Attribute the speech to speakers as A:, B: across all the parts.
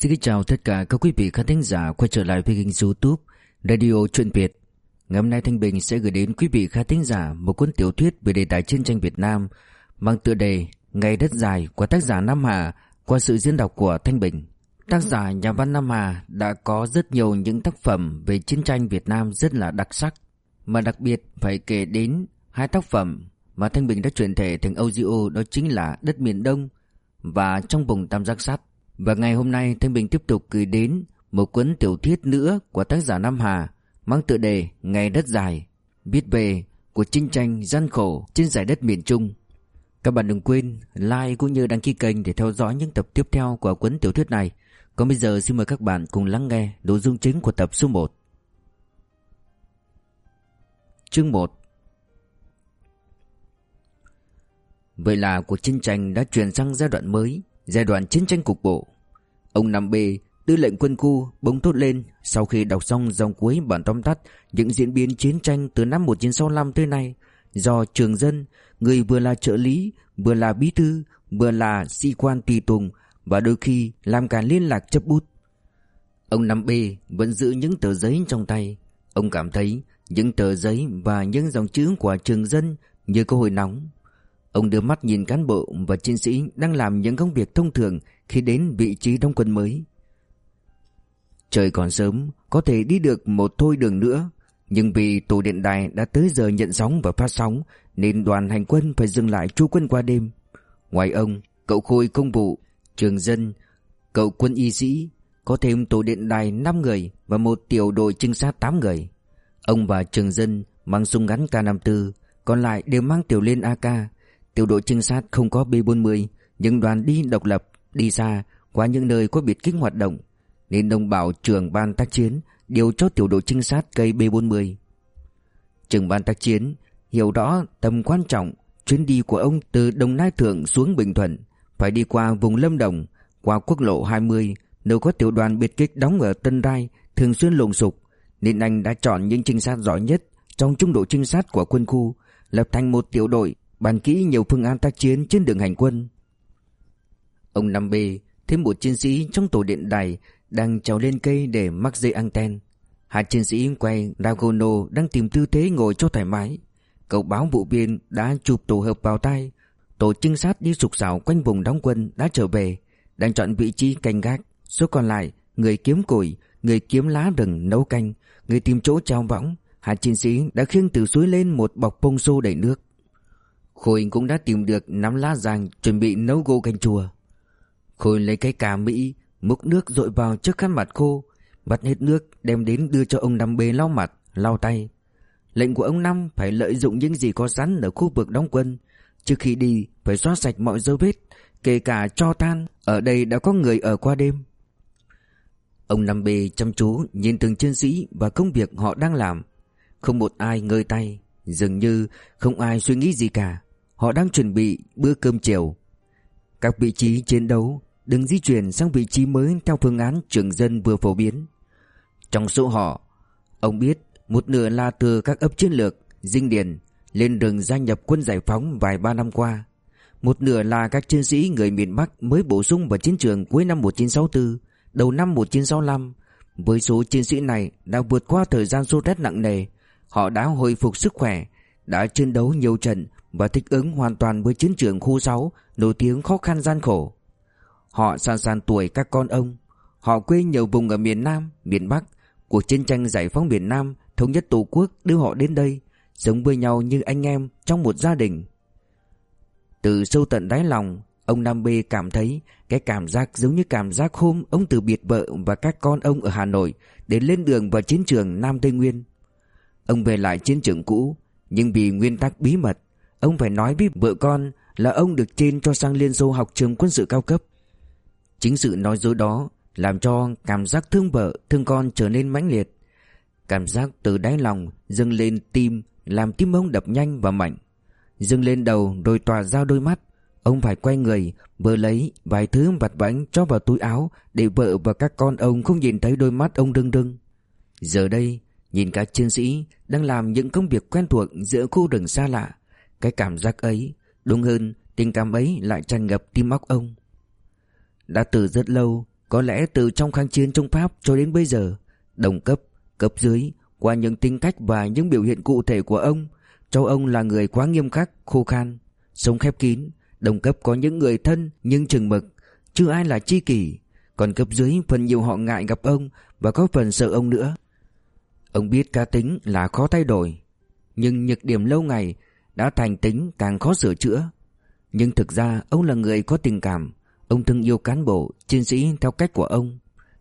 A: Xin kính chào tất cả các quý vị khán thính giả quay trở lại với kênh youtube Radio Truyện Việt. Ngày hôm nay Thanh Bình sẽ gửi đến quý vị khán thính giả một cuốn tiểu thuyết về đề tài chiến tranh Việt Nam mang tựa đề Ngày đất dài của tác giả Nam Hà qua sự diễn đọc của Thanh Bình. Tác giả nhà văn Nam Hà đã có rất nhiều những tác phẩm về chiến tranh Việt Nam rất là đặc sắc. Mà đặc biệt phải kể đến hai tác phẩm mà Thanh Bình đã chuyển thể thành audio, đó chính là Đất Miền Đông và Trong Vùng Tam Giác Sắt và ngày hôm nay Thanh Bình tiếp tục gửi đến một cuốn tiểu thuyết nữa của tác giả Nam Hà mang tựa đề Ngày đất dài, viết về cuộc chiến tranh gian khổ trên giải đất miền Trung. Các bạn đừng quên like cũng như đăng ký kênh để theo dõi những tập tiếp theo của cuốn tiểu thuyết này. Còn bây giờ xin mời các bạn cùng lắng nghe nội dung chính của tập số 1. Chương 1 Vậy là cuộc chiến tranh đã chuyển sang giai đoạn mới, giai đoạn chiến tranh cục bộ. Ông Nam B, tư lệnh quân khu bỗng thốt lên sau khi đọc xong dòng cuối bản tóm tắt những diễn biến chiến tranh từ năm 1965 tới nay do trường dân, người vừa là trợ lý, vừa là bí thư, vừa là sĩ quan tùy tùng và đôi khi làm cả liên lạc chấp bút. Ông Nam B vẫn giữ những tờ giấy trong tay. Ông cảm thấy những tờ giấy và những dòng chữ của trường dân như có hội nóng. Ông đưa mắt nhìn cán bộ và chiến sĩ đang làm những công việc thông thường khi đến vị trí đóng quân mới. Trời còn sớm, có thể đi được một thôi đường nữa, nhưng vì tổ điện đài đã tới giờ nhận sóng và phát sóng nên đoàn hành quân phải dừng lại trú quân qua đêm. Ngoài ông, cậu Khôi công vụ, trường dân, cậu quân y sĩ, có thêm tổ điện đài 5 người và một tiểu đội trinh sát 8 người. Ông và trường dân mang súng ngắn K54, còn lại đều mang tiểu liên AK. Tiểu đội trinh sát không có B40, nhưng đoàn đi độc lập, đi xa, qua những nơi có biệt kích hoạt động, nên đồng bảo trưởng ban tác chiến điều cho tiểu đội trinh sát cây B40. Trưởng ban tác chiến hiểu rõ tầm quan trọng chuyến đi của ông từ Đồng Nai Thượng xuống Bình Thuận, phải đi qua vùng Lâm Đồng, qua quốc lộ 20, nơi có tiểu đoàn biệt kích đóng ở Tân Rai, thường xuyên lùng sục, nên anh đã chọn những trinh sát giỏi nhất trong trung đội trinh sát của quân khu, lập thành một tiểu đội, bàn kỹ nhiều phương án tác chiến trên đường hành quân. Ông Năm B thêm một chiến sĩ trong tổ điện đài đang trèo lên cây để mắc dây anten. Hai chiến sĩ quay Dagono đang tìm tư thế ngồi cho thoải mái. Cậu báo vụ biên đã chụp tổ hợp vào tay. Tổ trinh sát đi sục sảo quanh vùng đóng quân đã trở về, đang chọn vị trí canh gác. Số còn lại, người kiếm củi, người kiếm lá rừng nấu canh, người tìm chỗ treo võng. Hai chiến sĩ đã khiêng từ suối lên một bọc bông xô đầy nước. Khôi cũng đã tìm được nắm lá giang chuẩn bị nấu gô canh chùa. Khôi lấy cái cà Mỹ, múc nước dội vào trước khăn mặt khô, vắt hết nước đem đến đưa cho ông Năm bê lau mặt, lau tay. Lệnh của ông Năm phải lợi dụng những gì có sẵn ở khu vực đóng quân. Trước khi đi phải xóa sạch mọi dấu vết, kể cả cho tan, ở đây đã có người ở qua đêm. Ông Năm bê chăm chú nhìn từng chiến sĩ và công việc họ đang làm. Không một ai ngơi tay, dường như không ai suy nghĩ gì cả. Họ đang chuẩn bị bữa cơm chiều. Các vị trí chiến đấu đừng di chuyển sang vị trí mới theo phương án trường dân vừa phổ biến. Trong số họ, ông biết một nửa là từ các ấp chiến lược, dinh điền, lên đường gia nhập quân giải phóng vài ba năm qua. Một nửa là các chiến sĩ người miền Bắc mới bổ sung vào chiến trường cuối năm 1964, đầu năm 1965. Với số chiến sĩ này đã vượt qua thời gian sốt rét nặng nề, họ đã hồi phục sức khỏe, đã chiến đấu nhiều trận và thích ứng hoàn toàn với chiến trường khu 6 nổi tiếng khó khăn gian khổ. Họ san san tuổi các con ông, họ quê nhiều vùng ở miền Nam, miền Bắc, cuộc chiến tranh giải phóng miền Nam, thống nhất Tổ quốc đưa họ đến đây, sống với nhau như anh em trong một gia đình. Từ sâu tận đáy lòng, ông Nam Bê cảm thấy cái cảm giác giống như cảm giác hôm ông từ biệt vợ và các con ông ở Hà Nội để lên đường vào chiến trường Nam Tây Nguyên. Ông về lại chiến trường cũ, nhưng vì nguyên tắc bí mật, ông phải nói với vợ con là ông được trên cho sang Liên Xô học trường quân sự cao cấp. Chính sự nói dối đó làm cho cảm giác thương vợ, thương con trở nên mãnh liệt. Cảm giác từ đáy lòng dâng lên tim làm tim ông đập nhanh và mạnh. Dâng lên đầu rồi tỏa ra đôi mắt. Ông phải quay người, vừa lấy vài thứ vặt vãnh cho vào túi áo để vợ và các con ông không nhìn thấy đôi mắt ông đưng đưng. Giờ đây, nhìn các chiến sĩ đang làm những công việc quen thuộc giữa khu rừng xa lạ. Cái cảm giác ấy, đúng hơn, tình cảm ấy lại tràn ngập tim óc ông. Đã từ rất lâu, Có lẽ từ trong kháng chiến chống Pháp cho đến bây giờ Đồng cấp, cấp dưới Qua những tính cách và những biểu hiện cụ thể của ông Cho ông là người quá nghiêm khắc, khô khan Sống khép kín Đồng cấp có những người thân nhưng chừng mực Chưa ai là chi kỷ Còn cấp dưới phần nhiều họ ngại gặp ông Và có phần sợ ông nữa Ông biết cá tính là khó thay đổi Nhưng nhược điểm lâu ngày đã thành tính càng khó sửa chữa. Nhưng thực ra ông là người có tình cảm. Ông thương yêu cán bộ, chiến sĩ theo cách của ông.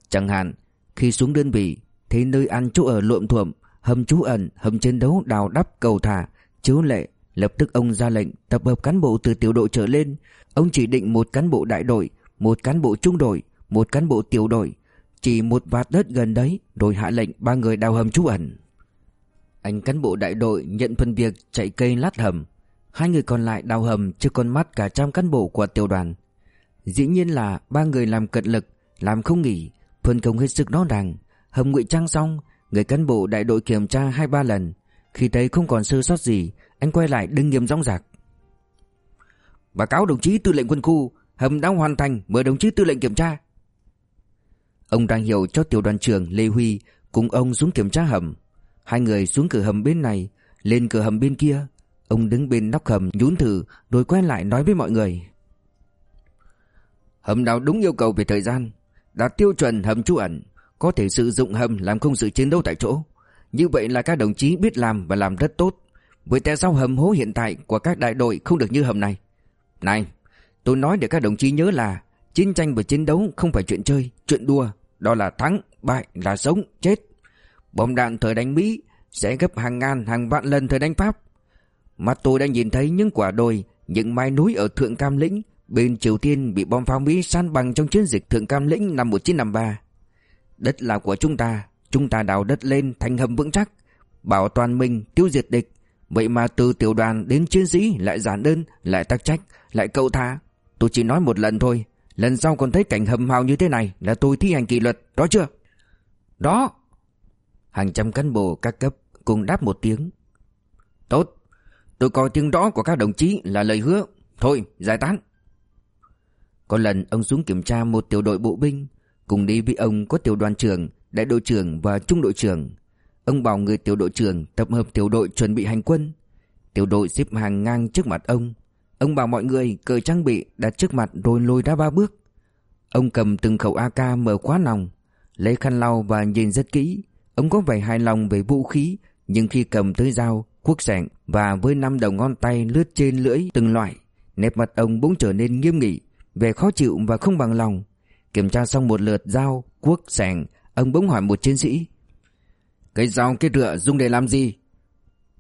A: Chẳng hạn Khi xuống đơn vị Thấy nơi ăn chỗ ở lộn thuộm Hầm trú ẩn, hầm chiến đấu đào đắp cầu thả Chiếu lệ Lập tức ông ra lệnh tập hợp cán bộ từ tiểu đội trở lên. Ông chỉ định một cán bộ đại đội Một cán bộ trung đội Một cán bộ tiểu đội. Chỉ một vạt đất gần đấy Rồi hạ lệnh ba người đào hầm trú ẩn. Anh cán bộ đại đội nhận phần việc chạy cây lát hầm. Hai người còn lại đào hầm trước con mắt cả trăm cán bộ của tiểu đoàn. Dĩ nhiên là ba người làm cật lực, Làm không nghỉ, Phân công hết sức rõ ràng. Hầm ngụy trang xong, Người cán bộ đại đội kiểm tra hai ba lần. Khi thấy không còn sơ sót gì, Anh quay lại đứng nghiêm rong rạc Báo cáo đồng chí tư lệnh quân khu, Hầm đã hoàn thành, mời đồng chí tư lệnh kiểm tra. Ông đang hiểu cho tiểu đoàn trưởng Lê Huy, Cùng ông xuống kiểm tra hầm. Hai người xuống cửa hầm bên này Lên cửa hầm bên kia. Ông đứng bên nóc hầm nhún thử Rồi quay lại nói với mọi người. Hầm nào đúng yêu cầu về thời gian Đạt tiêu chuẩn hầm trú ẩn Có thể sử dụng hầm làm công sự chiến đấu tại chỗ. Như vậy là các đồng chí biết làm và làm rất tốt. Với tại sao hầm hố hiện tại của các đại đội không được như hầm này? Này Tôi nói để các đồng chí nhớ là Chiến tranh và chiến đấu không phải chuyện chơi Chuyện đua Đó là thắng, bại, là sống, chết. Bom đạn thời đánh Mỹ Sẽ gấp hàng ngàn, hàng vạn lần thời đánh Pháp Mắt tôi đang nhìn thấy những quả đồi Những mái núi ở Thượng Cam Lĩnh Bên Triều Tiên bị bom pháo Mỹ san bằng trong chiến dịch Thượng Cam Lĩnh năm 1953 Đất là của chúng ta Chúng ta đào đất lên thành hầm vững chắc Bảo toàn mình tiêu diệt địch Vậy mà từ tiểu đoàn đến chiến sĩ lại giản đơn, lại tắc trách, lại cậu tha. Tôi chỉ nói một lần thôi, lần sau còn thấy cảnh hầm hào như thế này là tôi thi hành kỷ luật, đó chưa? Đó. Hàng trăm cán bộ các cấp cùng đáp một tiếng. Tốt, tôi coi tiếng đó của các đồng chí là lời hứa. Thôi, giải tán. Có lần ông xuống kiểm tra một tiểu đội bộ binh, cùng đi với ông có tiểu đoàn trưởng, đại đội trưởng và trung đội trưởng. Ông bảo người tiểu đội trưởng tập hợp tiểu đội chuẩn bị hành quân. Tiểu đội xếp hàng ngang trước mặt ông. Ông bảo mọi người cởi trang bị đặt trước mặt rồi lôi ra ba bước. Ông cầm từng khẩu AK mở khóa nòng, lấy khăn lau và nhìn rất kỹ. Ông có vẻ hài lòng về vũ khí, nhưng khi cầm tới dao, cuốc sẻng và với năm đầu ngón tay lướt trên lưỡi từng loại, nét mặt ông bỗng trở nên nghiêm nghị, vẻ khó chịu và không bằng lòng. Kiểm tra xong một lượt dao, cuốc, sẻng, ông bỗng hỏi một chiến sĩ. Cái dao cái rựa dùng để làm gì?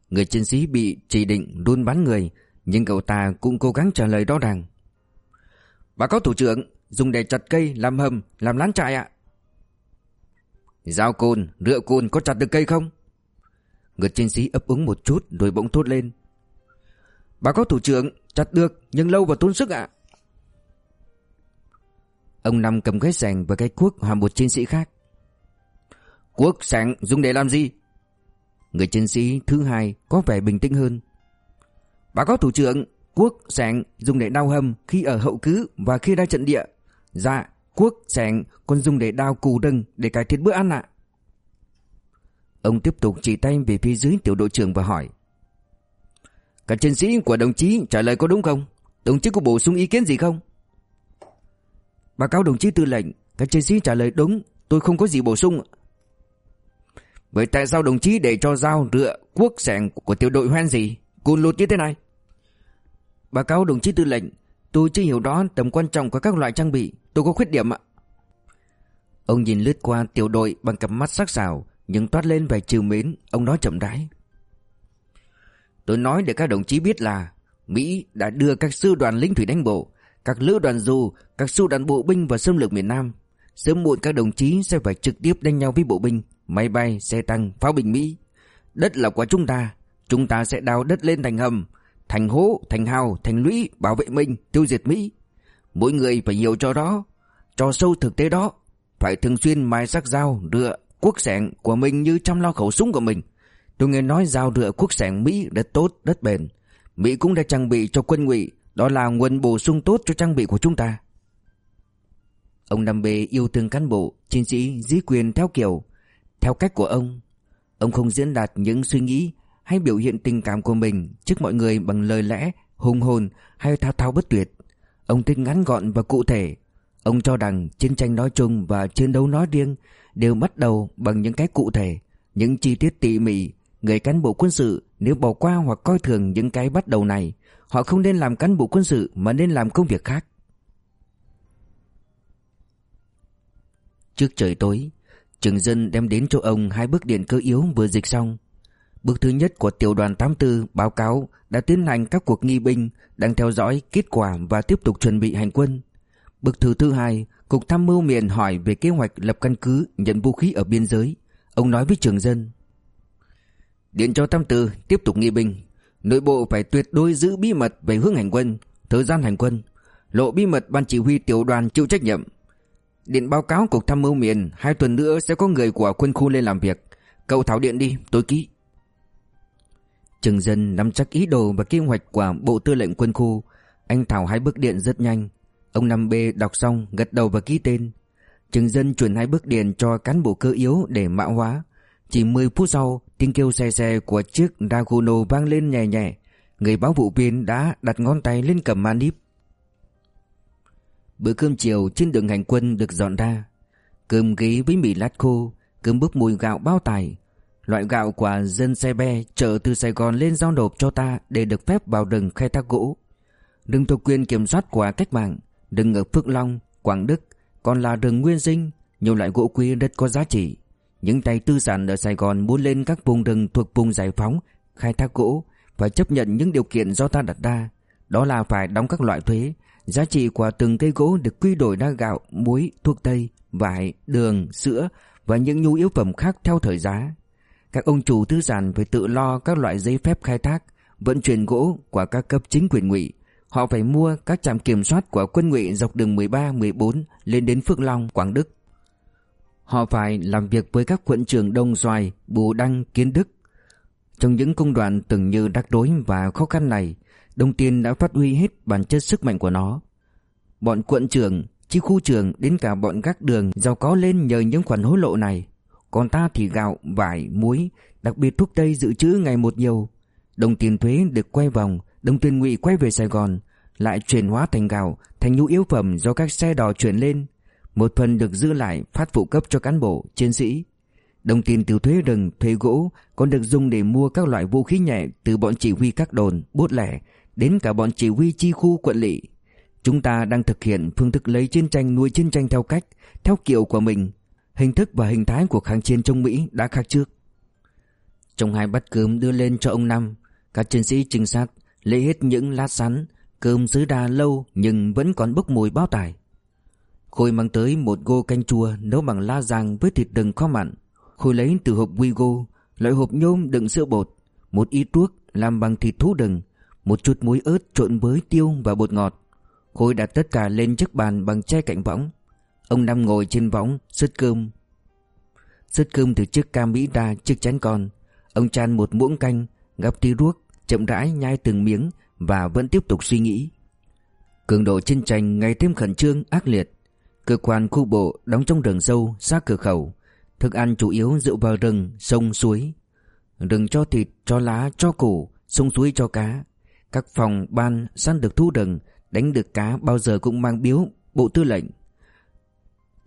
A: Người chiến sĩ bị chỉ định đun bắn người, nhưng cậu ta cũng cố gắng trả lời rõ ràng. "Báo có thủ trưởng, dùng để chặt cây, làm hầm, làm lán trại ạ. Dao côn, rựa côn có chặt được cây không? Người chiến sĩ ấp úng một chút rồi bỗng thốt lên. Bà có thủ trưởng, chặt được nhưng lâu và tốn sức ạ. Ông Năm cầm cái sàng và cái cuốc hỏi một chiến sĩ khác. Cuốc sàng dùng để làm gì? Người chiến sĩ thứ hai có vẻ bình tĩnh hơn. Bà có thủ trưởng, cuốc sàng dùng để đau hầm khi ở hậu cứ và khi ra trận địa. Dạ, cuốc sẻng còn dùng để đào củ đừng để cải thiện bữa ăn ạ. Ông tiếp tục chỉ tay về phía dưới tiểu đội trưởng và hỏi. Các chiến sĩ của đồng chí trả lời có đúng không? Đồng chí có bổ sung ý kiến gì không? Báo cáo đồng chí tư lệnh, các chiến sĩ trả lời đúng, tôi không có gì bổ sung. Vậy tại sao đồng chí để cho dao, rựa, cuốc, sẻng của tiểu đội hoen gì? Cùn lụt như thế này? Báo cáo đồng chí tư lệnh, tôi chưa hiểu đó tầm quan trọng của các loại trang bị, tôi có khuyết điểm ạ. Ông nhìn lướt qua tiểu đội bằng cặp mắt sắc sảo, nhưng toát lên vẻ trừ mến, ông nói chậm rãi. Tôi nói để các đồng chí biết là Mỹ đã đưa các sư đoàn lính thủy đánh bộ, các lữ đoàn dù, các sư đoàn bộ binh vào xâm lược miền Nam. Sớm muộn các đồng chí sẽ phải trực tiếp đánh nhau với bộ binh máy bay, xe tăng, pháo binh Mỹ. Đất là của chúng ta, chúng ta sẽ đào đất lên thành hầm, thành hố, thành hào, thành lũy, bảo vệ mình, tiêu diệt Mỹ. Mỗi người phải hiểu cho đó, cho sâu thực tế đó, phải thường xuyên mài sắc dao, rựa, quốc sẻng của mình như chăm lo khẩu súng của mình. Tôi nghe nói dao rựa quốc sẻng Mỹ rất tốt, rất bền. Mỹ cũng đã trang bị cho quân ngụy, đó là nguồn bổ sung tốt cho trang bị của chúng ta. Ông Năm B yêu thương cán bộ, chiến sĩ, dĩ quyền theo kiểu, theo cách của ông. Ông không diễn đạt những suy nghĩ hay biểu hiện tình cảm của mình trước mọi người bằng lời lẽ, hùng hồn hay thao thao bất tuyệt. Ông thích ngắn gọn và cụ thể. Ông cho rằng chiến tranh nói chung và chiến đấu nói riêng đều bắt đầu bằng những cái cụ thể, những chi tiết tỉ mỉ. Người cán bộ quân sự nếu bỏ qua hoặc coi thường những cái bắt đầu này, họ không nên làm cán bộ quân sự mà nên làm công việc khác. Trước trời tối, Trường dân đem đến cho ông hai bức điện cơ yếu vừa dịch xong. Bước thứ nhất của tiểu đoàn 84 báo cáo đã tiến hành các cuộc nghi binh, đang theo dõi kết quả và tiếp tục chuẩn bị hành quân. Bước thứ thứ hai, Cục Tham mưu miền hỏi về kế hoạch lập căn cứ nhận vũ khí ở biên giới. Ông nói với trường dân. Điện cho 84 tiếp tục nghi binh. Nội bộ phải tuyệt đối giữ bí mật về hướng hành quân, thời gian hành quân. Lộ bí mật ban chỉ huy tiểu đoàn chịu trách nhiệm. Điện báo cáo cục tham mưu miền Hai tuần nữa sẽ có người của quân khu lên làm việc Cậu thảo điện đi tôi ký Trường dân nắm chắc ý đồ và kế hoạch của Bộ Tư lệnh quân khu. Anh thảo hai bức điện rất nhanh. Ông năm b đọc xong, gật đầu và ký tên. Trường dân chuyển hai bức điện cho cán bộ cơ yếu để mã hóa. Chỉ 10 phút sau, Tiếng kêu xe xe của chiếc Dagono vang lên nhẹ nhẹ. Người báo vụ viên đã đặt ngón tay lên cầm manip Bữa cơm chiều trên đường hành quân được dọn ra. Cơm ghế với mì lát khô, Cơm bốc mùi gạo bao tài. Loại gạo của dân xe be chở từ Sài Gòn lên giao nộp cho ta Để được phép vào rừng khai thác gỗ. Rừng thuộc quyền kiểm soát của cách mạng Rừng ở Phước Long, Quảng Đức Còn là rừng nguyên sinh Nhiều loại gỗ quý rất có giá trị. Những tay tư sản ở Sài Gòn muốn lên các vùng rừng thuộc vùng giải phóng Khai thác gỗ Phải chấp nhận những điều kiện do ta đặt ra. Đó là phải đóng các loại thuế Giá trị của từng cây gỗ được quy đổi ra gạo, muối, thuốc tây, vải, đường, sữa và những nhu yếu phẩm khác theo thời giá. Các ông chủ tư sản phải tự lo các loại giấy phép khai thác, vận chuyển gỗ của các cấp chính quyền ngụy. Họ phải mua các trạm kiểm soát của quân ngụy dọc đường 13, 14 lên đến Phước Long, Quảng Đức. Họ phải làm việc với các quận trưởng Đông Xoài, Bù Đăng, Kiến Đức. Trong những công đoạn từng như đắc đối và khó khăn này, Đông Tiên đã phát huy hết bản chất sức mạnh của nó. Bọn quận trưởng, chi khu trưởng đến cả bọn gác đường giàu có lên nhờ những khoản hối lộ này. Còn ta thì gạo, vải, muối, đặc biệt thuốc tây dự trữ ngày một nhiều. Đồng tiền thuế được quay vòng, đồng tiền ngụy quay về Sài Gòn, lại chuyển hóa thành gạo, thành nhu yếu phẩm do các xe đò chuyển lên. Một phần được giữ lại phát phụ cấp cho cán bộ, chiến sĩ. Đồng tiền từ thuế rừng, thuế gỗ còn được dùng để mua các loại vũ khí nhẹ từ bọn chỉ huy các đồn, bốt lẻ đến cả bọn chỉ huy chi khu quận lỵ. Chúng ta đang thực hiện phương thức lấy chiến tranh nuôi chiến tranh theo cách, theo kiểu của mình. Hình thức và hình thái của kháng chiến trong Mỹ đã khác trước. Trong hai bát cơm đưa lên cho ông Năm, các chiến sĩ trinh sát lấy hết những lát sắn, cơm dưới đa lâu nhưng vẫn còn bốc mùi bao tải. Khôi mang tới một gô canh chua nấu bằng la giang với thịt đừng kho mặn. Khôi lấy từ hộp Wigo, loại hộp nhôm đựng sữa bột, một ít thuốc làm bằng thịt thú đừng, một chút muối ớt trộn với tiêu và bột ngọt. Khôi đặt tất cả lên chiếc bàn bằng tre cạnh võng. Ông Năm ngồi trên võng, sứt cơm. Sứt cơm từ chiếc cam mỹ ra chiếc chén con. Ông chan một muỗng canh, gắp tí ruốc, chậm rãi nhai từng miếng và vẫn tiếp tục suy nghĩ. Cường độ chiến tranh ngày thêm khẩn trương, ác liệt. Cơ quan khu bộ đóng trong rừng sâu, sát cửa khẩu. Thức ăn chủ yếu dựa vào rừng, sông, suối. Rừng cho thịt, cho lá, cho củ, sông suối cho cá. Các phòng ban săn được thu rừng Đánh được cá bao giờ cũng mang biếu Bộ tư lệnh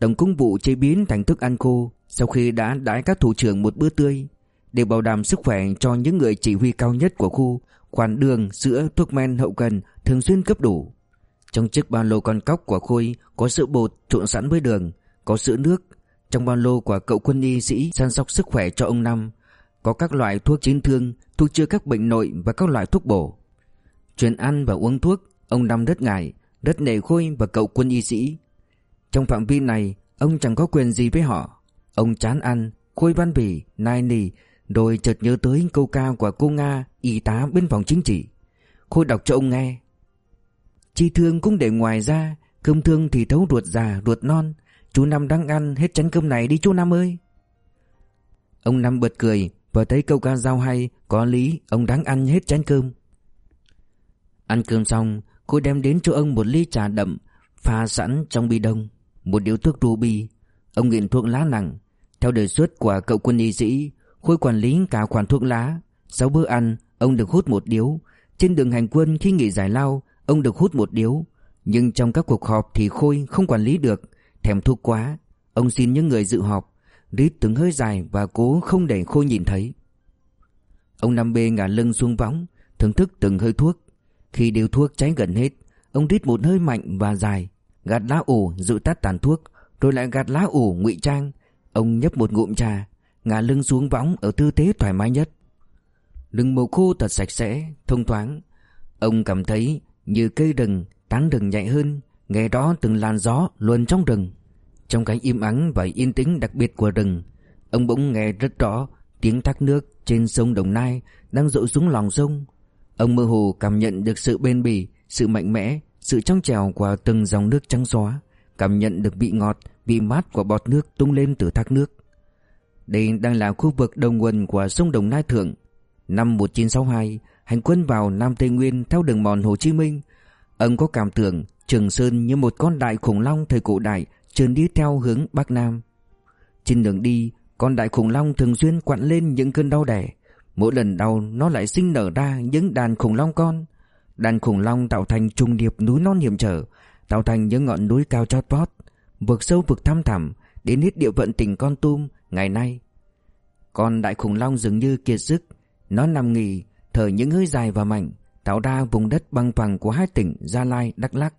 A: Tổng công vụ chế biến thành thức ăn khô Sau khi đã đãi các thủ trưởng một bữa tươi Để bảo đảm sức khỏe cho những người chỉ huy cao nhất của khu Khoản đường, sữa, thuốc men hậu cần Thường xuyên cấp đủ. Trong chiếc ba lô con cóc của Khôi Có sữa bột trộn sẵn với đường Có sữa nước. Trong ba lô của cậu quân y sĩ săn sóc sức khỏe cho ông Năm Có các loại thuốc chấn thương Thuốc chữa các bệnh nội và các loại thuốc bổ. Chuyện ăn và uống thuốc Ông Năm rất ngại Rất nể Khôi và cậu quân y sĩ. Trong phạm vi này, Ông chẳng có quyền gì với họ. Ông chán ăn Khôi văn bỉ, Nai nì, Rồi chợt nhớ tới câu ca của cô Nga, Y tá bên phòng chính trị. Khôi đọc cho ông nghe. Chi thương cũng để ngoài ra, Cơm thương thì thấu ruột già, ruột non. Chú Năm đang ăn, hết chén cơm này đi chú Năm ơi. Ông Năm bật cười, Và thấy câu ca giao hay, Có lý, ông đáng ăn hết chén cơm. Ăn cơm xong, Cô đem đến cho ông một ly trà đậm, Pha sẵn trong bi đông một điếu thuốc ruby. Ông nghiện thuốc lá nặng. Theo đề xuất của cậu quân y sĩ, khối quản lý cả khoản thuốc lá. Sáu bữa ăn, ông được hút một điếu. Trên đường hành quân khi nghỉ giải lao, ông được hút một điếu. Nhưng trong các cuộc họp thì Khôi không quản lý được, thèm thuốc quá. Ông xin những người dự họp, rít từng hơi dài và cố không để Khôi nhìn thấy. Ông Năm B ngả lưng xuống võng, thưởng thức từng hơi thuốc. Khi điếu thuốc cháy gần hết, ông rít một hơi mạnh và dài, gạt lá ủ dự tắt tàn thuốc, rồi lại gạt lá ủ ngụy trang. Ông nhấp một ngụm trà, ngả lưng xuống võng ở tư thế thoải mái nhất. Lưng màu khô thật sạch sẽ, thông thoáng. Ông cảm thấy như cây rừng, tán rừng nhạy hơn, nghe rõ từng làn gió luồn trong rừng. Trong cái im ắng và yên tĩnh đặc biệt của rừng, ông bỗng nghe rất rõ tiếng thác nước trên sông Đồng Nai đang rội xuống lòng sông. Ông mơ hồ cảm nhận được sự bền bỉ, sự mạnh mẽ, sự trong trèo của từng dòng nước trắng xóa, cảm nhận được vị ngọt, vị mát của bọt nước tung lên từ thác nước. Đây đang là khu vực đầu nguồn của sông Đồng Nai Thượng. Năm 1962, hành quân vào Nam Tây Nguyên theo đường mòn Hồ Chí Minh. Ông có cảm tưởng Trường Sơn như một con đại khủng long thời cổ đại trườn đi theo hướng Bắc Nam. Trên đường đi, con đại khủng long thường xuyên quặn lên những cơn đau đẻ. Mỗi lần đau nó lại sinh nở ra những đàn khủng long con. Đàn khủng long tạo thành trùng điệp núi non hiểm trở, tạo thành những ngọn núi cao chót vót, vực sâu vực thăm thẳm đến hết địa phận tỉnh Con Tum ngày nay. Con đại khủng long dường như kiệt sức, nó nằm nghỉ, thở những hơi dài và mạnh, tạo ra vùng đất băng phẳng của hai tỉnh Gia Lai, Đắk Lắk.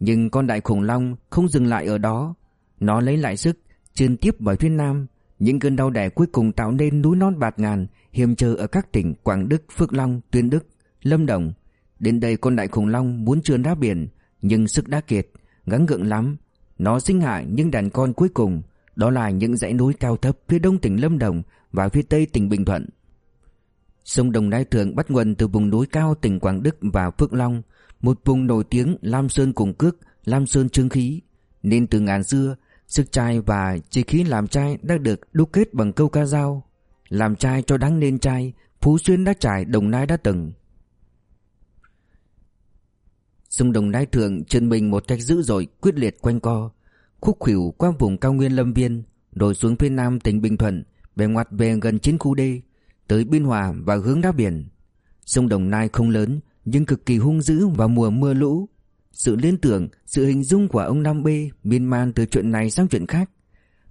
A: Nhưng con đại khủng long không dừng lại ở đó, nó lấy lại sức, trườn tiếp vào phía nam, những cơn đau đẻ cuối cùng tạo nên núi non bạt ngàn hiểm trở ở các tỉnh Quảng Đức, Phước Long, Tuyên Đức, Lâm Đồng. Đến đây con đại khủng long muốn trườn ra biển, nhưng sức đã kiệt, gắng gượng lắm. Nó sinh hại những đàn con cuối cùng, đó là những dãy núi cao thấp phía đông tỉnh Lâm Đồng và phía tây tỉnh Bình Thuận. Sông Đồng Nai Thượng bắt nguồn từ vùng núi cao tỉnh Quảng Đức và Phước Long, một vùng nổi tiếng Lam Sơn cùng cước, Lam Sơn trương khí. Nên từ ngàn xưa, sức trai và chi khí làm trai đã được đúc kết bằng câu ca dao. Làm trai cho đáng nên trai, Phú Xuyên đã trải, Đồng Nai đã từng. Sông Đồng Nai Thượng chân mình một cách dữ dội, quyết liệt quanh co, khúc khỉu qua vùng cao nguyên Lâm Viên, rồi xuống phía nam tỉnh Bình Thuận, về ngoặt về gần chiến khu D tới Biên Hòa và hướng ra biển. Sông Đồng Nai không lớn nhưng cực kỳ hung dữ vào mùa mưa lũ. Sự liên tưởng, sự hình dung của ông Nam B miên man từ chuyện này sang chuyện khác.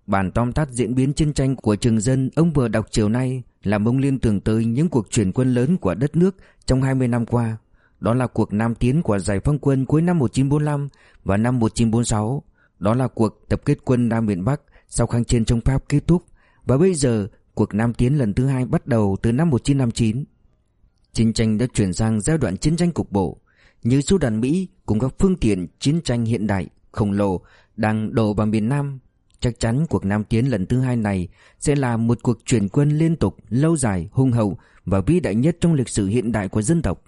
A: Bản tóm tắt diễn biến chiến tranh của trường dân ông vừa đọc chiều nay làm ông liên tưởng tới những cuộc chuyển quân lớn của đất nước trong 20 năm qua. Đó là cuộc Nam tiến của giải phóng quân cuối năm 1945 và năm 1946. Đó là cuộc tập kết quân Nam miền Bắc sau kháng chiến chống Pháp kết thúc. Và bây giờ Cuộc Nam Tiến lần thứ hai bắt đầu từ năm 1959. Chiến tranh đã chuyển sang giai đoạn chiến tranh cục bộ, như số đoàn Mỹ cùng các phương tiện chiến tranh hiện đại khổng lồ đang đổ vào miền Nam. Chắc chắn cuộc Nam Tiến lần thứ hai này sẽ là một cuộc chuyển quân liên tục, lâu dài, hung hậu và vĩ đại nhất trong lịch sử hiện đại của dân tộc.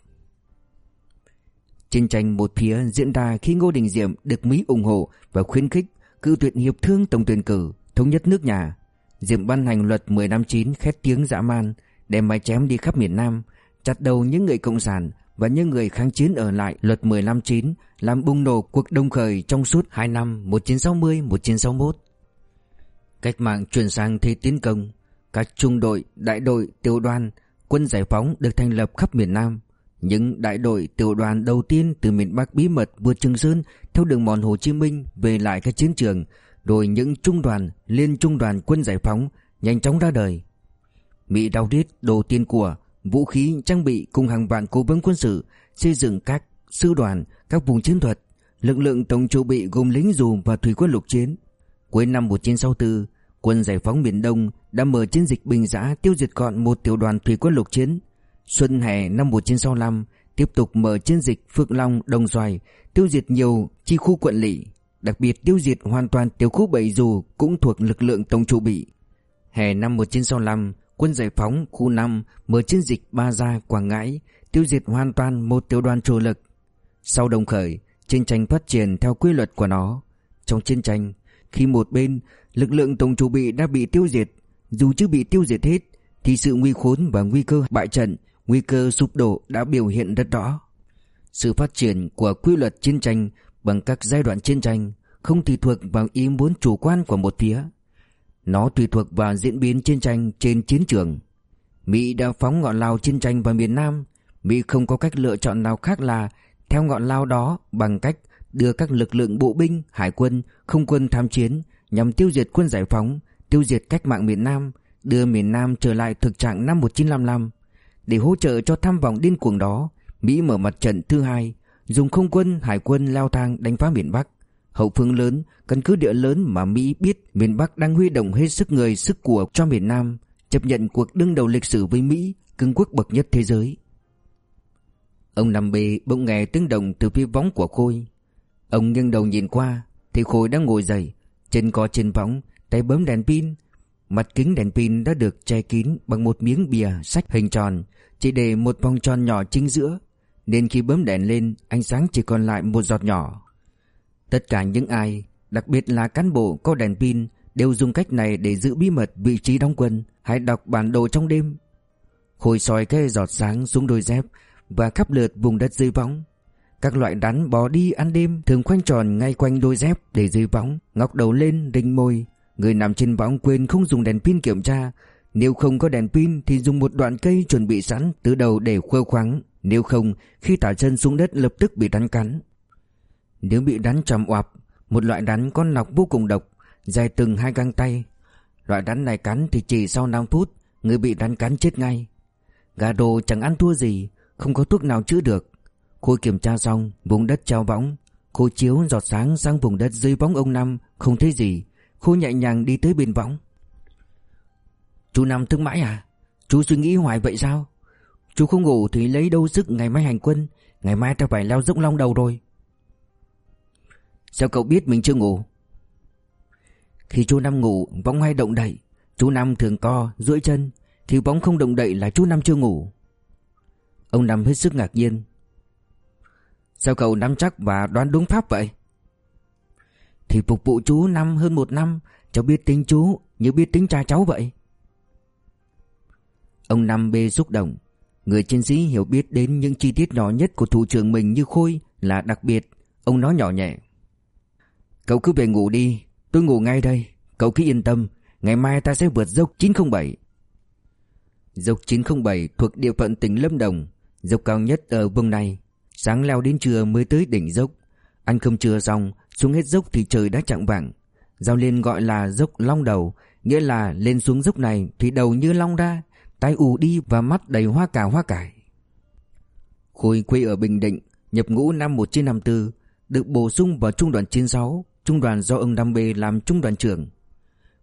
A: Trên tranh một phía diễn ra khi Ngô Đình Diệm được Mỹ ủng hộ và khuyến khích cự tuyệt hiệp thương tổng tuyển cử, thống nhất nước nhà. Diệm ban hành luật 159 khét tiếng dã man, đem máy chém đi khắp miền Nam, chặt đầu những người cộng sản và những người kháng chiến ở lại luật 159 làm bùng nổ cuộc đông khởi trong suốt 2 năm 1960-1961. Cách mạng chuyển sang thế tiến công, các trung đội, đại đội, tiểu đoàn, quân giải phóng được thành lập khắp miền Nam. Những đại đội tiểu đoàn đầu tiên từ miền Bắc bí mật vượt Trường Sơn theo đường mòn Hồ Chí Minh về lại các chiến trường rồi những trung đoàn, liên trung đoàn quân giải phóng nhanh chóng ra đời. Mỹ đào đít đồ tiền của, vũ khí, trang bị cùng hàng vạn cố vấn quân sự, xây dựng các sư đoàn, các vùng chiến thuật, lực lượng tổng chủ bị gồm lính dù và thủy quân lục chiến. Cuối năm 1964, quân giải phóng miền Đông đã mở chiến dịch bình giã tiêu diệt gọn một tiểu đoàn thủy quân lục chiến. Xuân hè năm 1965 tiếp tục mở chiến dịch Phước Long Đồng Xoài tiêu diệt nhiều chi khu quận lỵ đặc biệt tiêu diệt hoàn toàn tiểu khu Bảy Dù cũng thuộc lực lượng tổng chủ bị. Hè năm 1965, quân giải phóng khu 5 mở chiến dịch Ba Gia Quảng Ngãi, tiêu diệt hoàn toàn một tiểu đoàn chủ lực. Sau đồng khởi, chiến tranh phát triển theo quy luật của nó. Trong chiến tranh, khi một bên lực lượng tổng chủ bị đã bị tiêu diệt, dù chưa bị tiêu diệt hết, thì sự nguy khốn và nguy cơ bại trận, nguy cơ sụp đổ đã biểu hiện rất rõ. Sự phát triển của quy luật chiến tranh bằng các giai đoạn chiến tranh không tùy thuộc vào ý muốn chủ quan của một phía. Nó tùy thuộc vào diễn biến chiến tranh trên chiến trường. Mỹ đã phóng ngọn lao chiến tranh vào miền Nam. Mỹ không có cách lựa chọn nào khác là theo ngọn lao đó bằng cách đưa các lực lượng bộ binh, hải quân, không quân tham chiến nhằm tiêu diệt quân giải phóng, tiêu diệt cách mạng miền Nam, đưa miền Nam trở lại thực trạng năm 1955. Để hỗ trợ cho tham vọng điên cuồng đó, Mỹ mở mặt trận thứ hai, dùng không quân, hải quân leo thang đánh phá miền Bắc. Hậu phương lớn, căn cứ địa lớn mà Mỹ biết miền Bắc đang huy động hết sức người, sức của cho miền Nam, chấp nhận cuộc đương đầu lịch sử với Mỹ, cường quốc bậc nhất thế giới. Ông nằm bề bỗng nghe tiếng động từ phía võng của Khôi. Ông nghiêng đầu nhìn qua, thì Khôi đang ngồi dậy, chân co trên võng, tay bấm đèn pin. Mặt kính đèn pin đã được che kín bằng một miếng bìa sách hình tròn, chỉ để một vòng tròn nhỏ chính giữa, nên khi bấm đèn lên, ánh sáng chỉ còn lại một giọt nhỏ. Tất cả những ai, đặc biệt là cán bộ có đèn pin, đều dùng cách này để giữ bí mật vị trí đóng quân hay đọc bản đồ trong đêm. Khôi soi cái giọt sáng xuống đôi dép và khắp lượt vùng đất dưới bóng. Các loại rắn bò đi ăn đêm thường khoanh tròn ngay quanh đôi dép để dưới bóng, ngóc đầu lên rình môi. Người nằm trên võng quên không dùng đèn pin kiểm tra. Nếu không có đèn pin thì dùng một đoạn cây chuẩn bị sẵn từ đầu để khuê khoáng. Nếu không, khi tả chân xuống đất lập tức bị rắn cắn. Nếu bị rắn trầm oạp, một loại rắn con nọc vô cùng độc, dài từng hai găng tay. Loại rắn này cắn thì chỉ sau 5 phút, người bị rắn cắn chết ngay. Gà đồ chẳng ăn thua gì, không có thuốc nào chữa được. Khôi kiểm tra xong, vùng đất trao võng. Khôi chiếu giọt sáng sang vùng đất dưới bóng ông Năm, không thấy gì khu nhẹ nhàng đi tới bên võng. Chú Năm thức mãi à? Chú suy nghĩ hoài vậy sao? Chú không ngủ thì lấy đâu sức ngày mai hành quân Ngày mai ta phải leo dốc long đầu rồi Sao cậu biết mình chưa ngủ Khi chú Năm ngủ Bóng hay động đậy Chú Năm thường co, duỗi chân Khi bóng không động đậy là chú Năm chưa ngủ Ông Năm hết sức ngạc nhiên Sao cậu nắm chắc và đoán đúng pháp vậy thì phục vụ chú Năm hơn một năm Cháu biết tính chú như biết tính cha cháu vậy Ông Năm bê xúc động Người chiến sĩ hiểu biết đến những chi tiết nhỏ nhất của thủ trưởng mình như Khôi là đặc biệt. Ông nói nhỏ nhẹ. Cậu cứ về ngủ đi, tôi ngủ ngay đây. Cậu cứ yên tâm, ngày mai ta sẽ vượt dốc 907. Dốc 907 thuộc địa phận tỉnh Lâm Đồng, dốc cao nhất ở vùng này. Sáng leo đến trưa mới tới đỉnh dốc. Ăn cơm trưa xong, xuống hết dốc thì trời đã chạng vạng. Giao liên gọi là dốc long đầu, nghĩa là lên xuống dốc này thì đầu như long ra, tay ù đi và mắt đầy hoa cà hoa cải. Khôi quê ở Bình Định, nhập ngũ năm 1954, được bổ sung vào trung đoàn 96, trung đoàn do ông Đam Bê làm trung đoàn trưởng.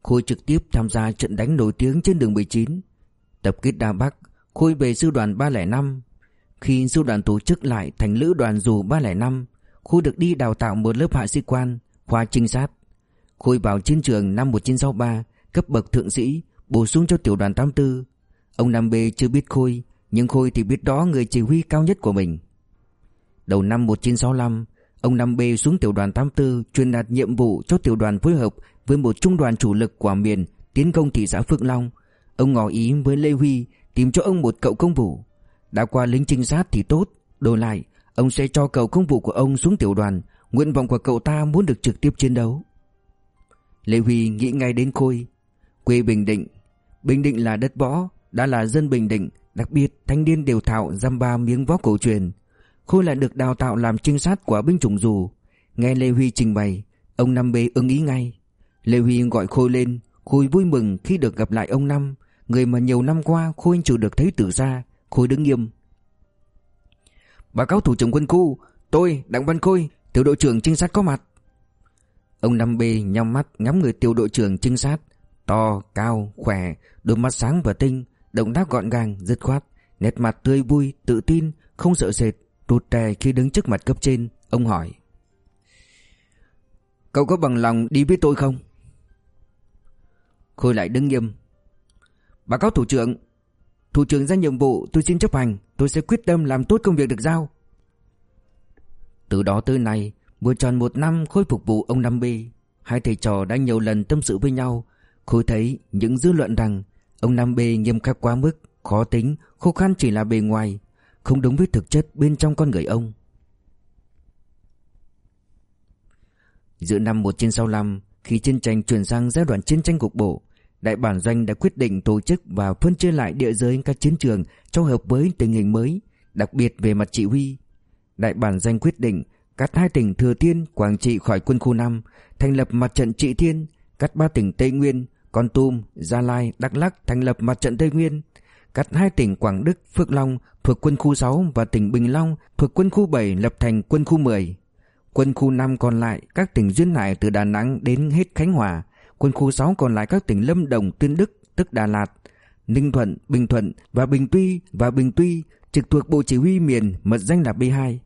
A: Khôi trực tiếp tham gia trận đánh nổi tiếng trên đường 19. Tập kết Đà Bắc, Khôi về sư đoàn 305. Khi sư đoàn tổ chức lại thành lữ đoàn dù 305, Khôi được đi đào tạo một lớp hạ sĩ quan, khoa trinh sát. Khôi vào chiến trường năm 1963, cấp bậc thượng sĩ, bổ sung cho tiểu đoàn 84, Ông Nam B chưa biết Khôi Nhưng Khôi thì biết đó người chỉ huy cao nhất của mình. Đầu năm 1965 Ông Nam B xuống tiểu đoàn 84 Truyền đạt nhiệm vụ cho tiểu đoàn phối hợp Với một trung đoàn chủ lực của miền Tiến công thị xã Phượng Long. Ông ngỏ ý với Lê Huy Tìm cho ông một cậu công vụ. Đã qua lính trinh sát thì tốt Đổi lại. Ông sẽ cho cậu công vụ của ông xuống tiểu đoàn Nguyện vọng của cậu ta muốn được trực tiếp chiến đấu Lê Huy nghĩ ngay đến Khôi Quê Bình Định Bình Định là đất võ đã là dân Bình Định, đặc biệt thanh niên đều thạo dăm ba miếng võ cổ truyền. Khôi lại được đào tạo làm trinh sát của binh chủng dù. Nghe Lê Huy trình bày, ông Năm bê ưng ý ngay. Lê Huy gọi Khôi lên, Khôi vui mừng khi được gặp lại ông Năm, người mà nhiều năm qua Khôi chưa được thấy từ xa. Khôi đứng nghiêm. Báo cáo thủ trưởng quân khu, tôi Đặng Văn Khôi, tiểu đội trưởng trinh sát có mặt. Ông Năm b nhắm mắt ngắm người tiểu đội trưởng trinh sát, to, cao, khỏe, đôi mắt sáng và tinh, Động tác gọn gàng, dứt khoát Nét mặt tươi vui, tự tin Không sợ sệt, rụt rè khi đứng trước mặt cấp trên Ông hỏi Cậu có bằng lòng đi với tôi không? Khôi lại đứng nghiêm Báo cáo thủ trưởng Thủ trưởng ra nhiệm vụ tôi xin chấp hành Tôi sẽ quyết tâm làm tốt công việc được giao Từ đó tới nay Vừa tròn một năm khôi phục vụ ông Năm B Hai thầy trò đã nhiều lần tâm sự với nhau Khôi thấy những dư luận rằng Ông Nam Bê nghiêm khắc quá mức, khó tính, khô khăn chỉ là bề ngoài, không đúng với thực chất bên trong con người ông. Giữa năm 1965, khi chiến tranh chuyển sang giai đoạn chiến tranh cục bộ, Đại bản doanh đã quyết định tổ chức và phân chia lại địa giới các chiến trường cho hợp với tình hình mới, đặc biệt về mặt chỉ huy. Đại bản doanh quyết định cắt hai tỉnh Thừa Thiên, Quảng Trị khỏi quân khu 5, thành lập mặt trận Trị Thiên, cắt ba tỉnh Tây Nguyên, Con Tum, Gia Lai, Đắk Lắk thành lập mặt trận Tây Nguyên, cắt hai tỉnh Quảng Đức, Phước Long thuộc quân khu 6 và tỉnh Bình Long thuộc quân khu 7 lập thành quân khu 10. Quân khu 5 còn lại các tỉnh duyên hải từ Đà Nẵng đến hết Khánh Hòa, quân khu 6 còn lại các tỉnh Lâm Đồng, Tuyên Đức tức Đà Lạt, Ninh Thuận, Bình Thuận và Bình Tuy và Bình Tuy trực thuộc Bộ Chỉ huy miền mật danh là B2.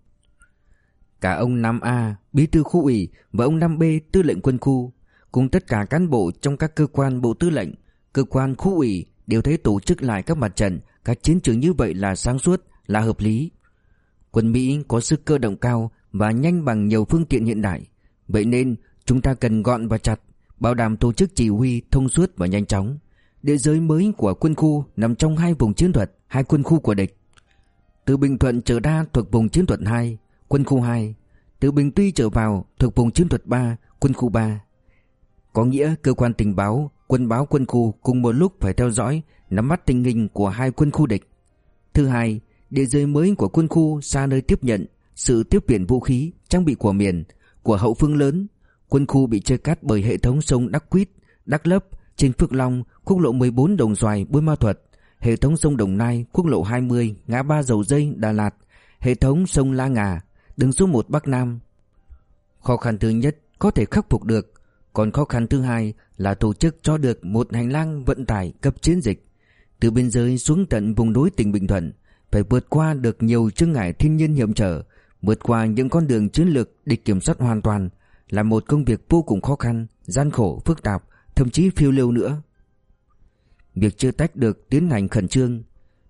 A: Cả ông 5A, bí thư khu ủy và ông 5B tư lệnh quân khu, cùng tất cả cán bộ trong các cơ quan bộ tư lệnh, cơ quan khu ủy đều thấy tổ chức lại các mặt trận, các chiến trường như vậy là sáng suốt, là hợp lý. Quân Mỹ có sức cơ động cao và nhanh bằng nhiều phương tiện hiện đại, vậy nên chúng ta cần gọn và chặt, bảo đảm tổ chức chỉ huy thông suốt và nhanh chóng. Địa giới mới của quân khu nằm trong hai vùng chiến thuật, hai quân khu của địch. Từ Bình Thuận trở ra thuộc vùng chiến thuật 2, quân khu 2, từ Bình Tuy trở vào thuộc vùng chiến thuật 3, quân khu 3. Có nghĩa cơ quan tình báo, quân báo quân khu cùng một lúc phải theo dõi, nắm bắt tình hình của hai quân khu địch. Thứ hai, địa giới mới của quân khu xa nơi tiếp nhận sự tiếp viện vũ khí, trang bị của miền, của hậu phương lớn. Quân khu bị chia cắt bởi hệ thống sông Đắc Quýt, Đắc Lấp, trên Phước Long, quốc lộ 14 Đồng Xoài, Buôn Ma Thuật, hệ thống sông Đồng Nai, quốc lộ 20, ngã ba Dầu Dây, Đà Lạt, hệ thống sông La Ngà, đường số 1 Bắc Nam. Khó khăn thứ nhất có thể khắc phục được, còn khó khăn thứ hai là tổ chức cho được một hành lang vận tải cấp chiến dịch. Từ biên giới xuống tận vùng núi tỉnh Bình Thuận, phải vượt qua được nhiều chướng ngại thiên nhiên hiểm trở, vượt qua những con đường chiến lược địch kiểm soát hoàn toàn là một công việc vô cùng khó khăn, gian khổ, phức tạp, thậm chí phiêu lưu nữa. Việc chưa tách được tiến hành khẩn trương.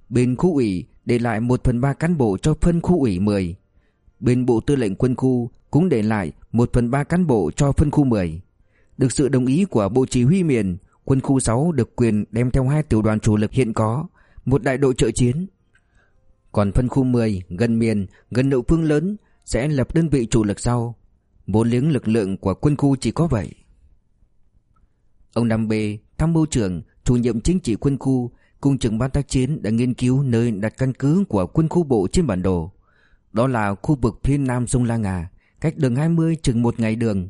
A: Bên khu ủy để lại 1 phần 3 cán bộ cho phân khu ủy 10. Bên bộ tư lệnh quân khu cũng để lại 1 phần 3 cán bộ cho phân khu 10. Được sự đồng ý của Bộ Chỉ huy miền, quân khu 6 được quyền đem theo hai tiểu đoàn chủ lực hiện có, một đại đội trợ chiến. Còn phân khu 10 gần miền, gần nội phương lớn sẽ lập đơn vị chủ lực sau. Vốn liếng lực lượng của quân khu chỉ có vậy. Ông Nam B, tham mưu trưởng, chủ nhiệm chính trị quân khu, cùng trưởng ban tác chiến đã nghiên cứu nơi đặt căn cứ của quân khu bộ trên bản đồ. Đó là khu vực phía nam sông La Ngà, cách đường 20 chừng một ngày đường.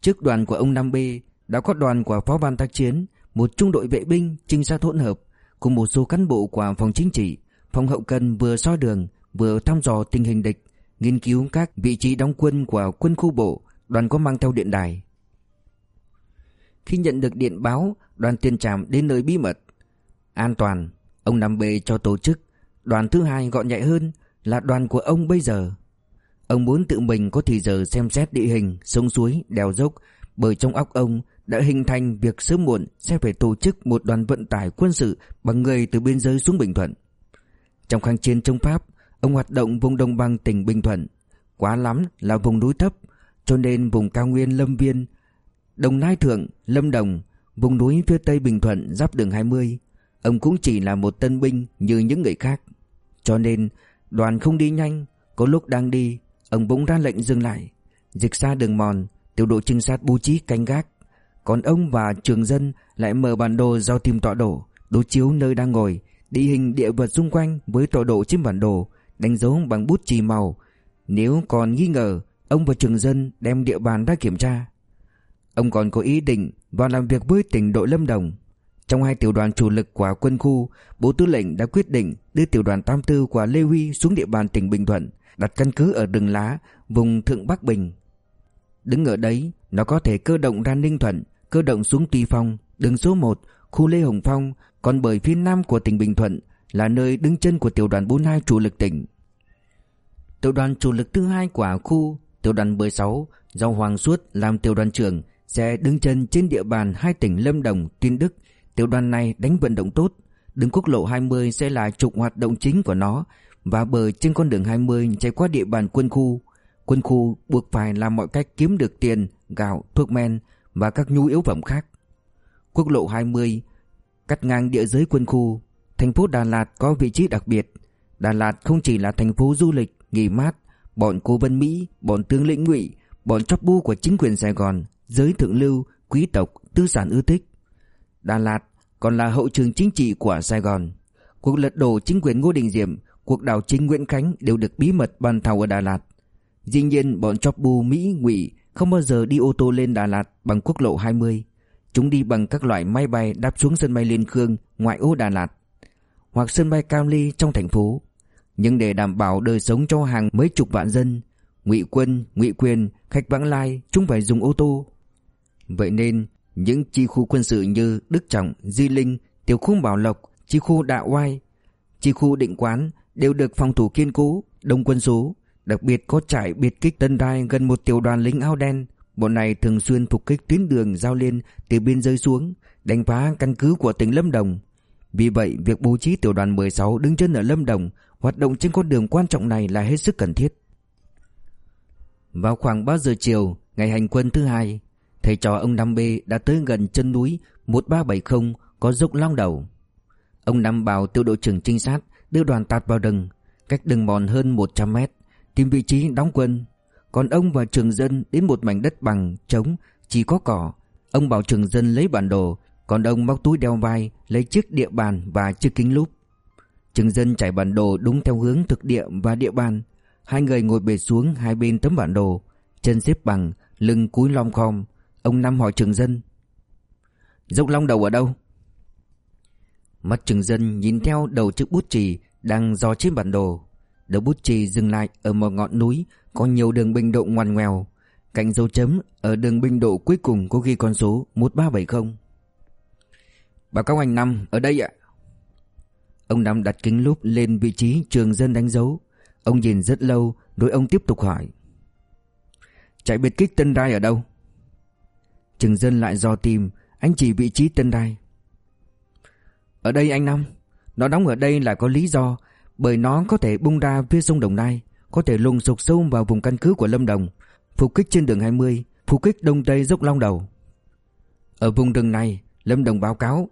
A: Trước đoàn của ông Nam B đã có đoàn của phó ban tác chiến, một trung đội vệ binh trinh sát hỗn hợp cùng một số cán bộ của phòng chính trị, phòng hậu cần vừa soi đường, vừa thăm dò tình hình địch, nghiên cứu các vị trí đóng quân của quân khu bộ, đoàn có mang theo điện đài. Khi nhận được điện báo, đoàn tiền trạm đến nơi bí mật. An toàn, ông Nam Bê cho tổ chức, đoàn thứ hai gọn nhẹ hơn là đoàn của ông bây giờ. Ông muốn tự mình có thời giờ xem xét địa hình, sông suối, đèo dốc, bởi trong óc ông đã hình thành việc sớm muộn sẽ phải tổ chức một đoàn vận tải quân sự bằng người từ biên giới xuống Bình Thuận. Trong kháng chiến chống Pháp, ông hoạt động vùng đồng bằng tỉnh Bình Thuận, quá lắm là vùng núi thấp, cho nên vùng cao nguyên Lâm Viên, Đồng Nai Thượng, Lâm Đồng, vùng núi phía tây Bình Thuận giáp đường 20, ông cũng chỉ là một tân binh như những người khác. Cho nên, đoàn không đi nhanh, có lúc đang đi, ông bỗng ra lệnh dừng lại, dịch xa đường mòn, tiểu đội trinh sát bố trí canh gác. Còn ông và trường dân lại mở bản đồ do tìm tọa độ, đối chiếu nơi đang ngồi, địa hình địa vật xung quanh với tọa độ trên bản đồ, đánh dấu bằng bút chì màu. Nếu còn nghi ngờ, ông và trường dân đem địa bàn ra kiểm tra. Ông còn có ý định vào làm việc với tỉnh đội Lâm Đồng. Trong hai tiểu đoàn chủ lực của quân khu, Bộ Tư lệnh đã quyết định đưa tiểu đoàn 84 của Lê Huy xuống địa bàn tỉnh Bình Thuận, đặt căn cứ ở Rừng Lá, vùng Thượng Bắc Bình. Đứng ở đấy, nó có thể cơ động ra Ninh Thuận, cơ động xuống Tuy Phong, đường số 1, khu Lê Hồng Phong, còn bởi phía nam của tỉnh Bình Thuận là nơi đứng chân của tiểu đoàn 42 chủ lực tỉnh. Tiểu đoàn chủ lực thứ hai của khu, tiểu đoàn 16 do Hoàng Suốt làm tiểu đoàn trưởng sẽ đứng chân trên địa bàn hai tỉnh Lâm Đồng, Tuyên Đức. Tiểu đoàn này đánh vận động tốt, đường quốc lộ 20 sẽ là trục hoạt động chính của nó và bờ trên con đường 20 chạy qua địa bàn quân khu. Quân khu buộc phải làm mọi cách kiếm được tiền, gạo, thuốc men và các nhu yếu phẩm khác. Quốc lộ 20 cắt ngang địa giới quân khu. Thành phố Đà Lạt có vị trí đặc biệt. Đà Lạt không chỉ là thành phố du lịch, nghỉ mát, bọn cố vấn Mỹ, bọn tướng lĩnh ngụy, Bọn chóp bu của chính quyền Sài Gòn Giới thượng lưu, quý tộc, tư sản ưa thích. Đà Lạt còn là hậu trường chính trị của Sài Gòn. Cuộc lật đổ chính quyền Ngô Đình Diệm Cuộc đảo chính Nguyễn Khánh đều được bí mật bàn thảo ở Đà Lạt. Dĩ nhiên bọn chóp bu Mỹ, Ngụy không bao giờ đi ô tô lên Đà Lạt bằng quốc lộ 20 Chúng đi bằng các loại máy bay đáp xuống sân bay Liên Khương ngoại ô Đà Lạt hoặc sân bay Cam Ly trong thành phố. Nhưng để đảm bảo đời sống cho hàng mấy chục vạn dân, ngụy quân, ngụy quyền, khách vãng lai chúng phải dùng ô tô. Vậy nên những chi khu quân sự như Đức Trọng, Di Linh, Tiểu khu Bảo Lộc, chi khu Đạo Oai, chi khu Định Quán đều được phòng thủ kiên cố, đông quân số, đặc biệt có trại biệt kích Tân Đai gần một tiểu đoàn lính áo đen Bọn này thường xuyên phục kích tuyến đường giao liên từ biên giới xuống, đánh phá căn cứ của tỉnh Lâm Đồng. Vì vậy, việc bố trí tiểu đoàn 16 đứng chân ở Lâm Đồng, hoạt động trên con đường quan trọng này là hết sức cần thiết. Vào khoảng 3 giờ chiều, ngày hành quân thứ hai, thầy trò ông Năm B đã tới gần chân núi 1370 có dốc long đầu. Ông Năm bảo tiêu đội trưởng trinh sát đưa đoàn tạt vào rừng, cách đường mòn hơn 100 mét, tìm vị trí đóng quân. Còn ông và trường dân đến một mảnh đất bằng, trống, chỉ có cỏ. Ông bảo trường dân lấy bản đồ, còn ông móc túi đeo vai, lấy chiếc địa bàn và chiếc kính lúp. Trường dân trải bản đồ đúng theo hướng thực địa và địa bàn. Hai người ngồi bệt xuống hai bên tấm bản đồ, chân xếp bằng, lưng cúi lom khom. Ông Năm hỏi trường dân. Dốc long đầu ở đâu? Mắt trường dân nhìn theo đầu chiếc bút chì đang dò trên bản đồ. Đầu bút chì dừng lại ở một ngọn núi có nhiều đường bình độ ngoằn ngoèo. Cạnh dấu chấm ở đường bình độ cuối cùng có ghi con số 1370. Báo cáo anh Năm ở đây ạ. Ông Năm đặt kính lúp lên vị trí trường dân đánh dấu. Ông nhìn rất lâu rồi ông tiếp tục hỏi. Chạy biệt kích Tân Đai ở đâu? Trường dân lại do tìm Anh chỉ vị trí Tân Đai Ở đây anh Năm Nó đóng ở đây là có lý do Bởi nó có thể bung ra phía sông Đồng Nai có thể lùng sục sâu vào vùng căn cứ của Lâm Đồng, phục kích trên đường 20, phục kích đông tây dốc long đầu. Ở vùng rừng này, Lâm Đồng báo cáo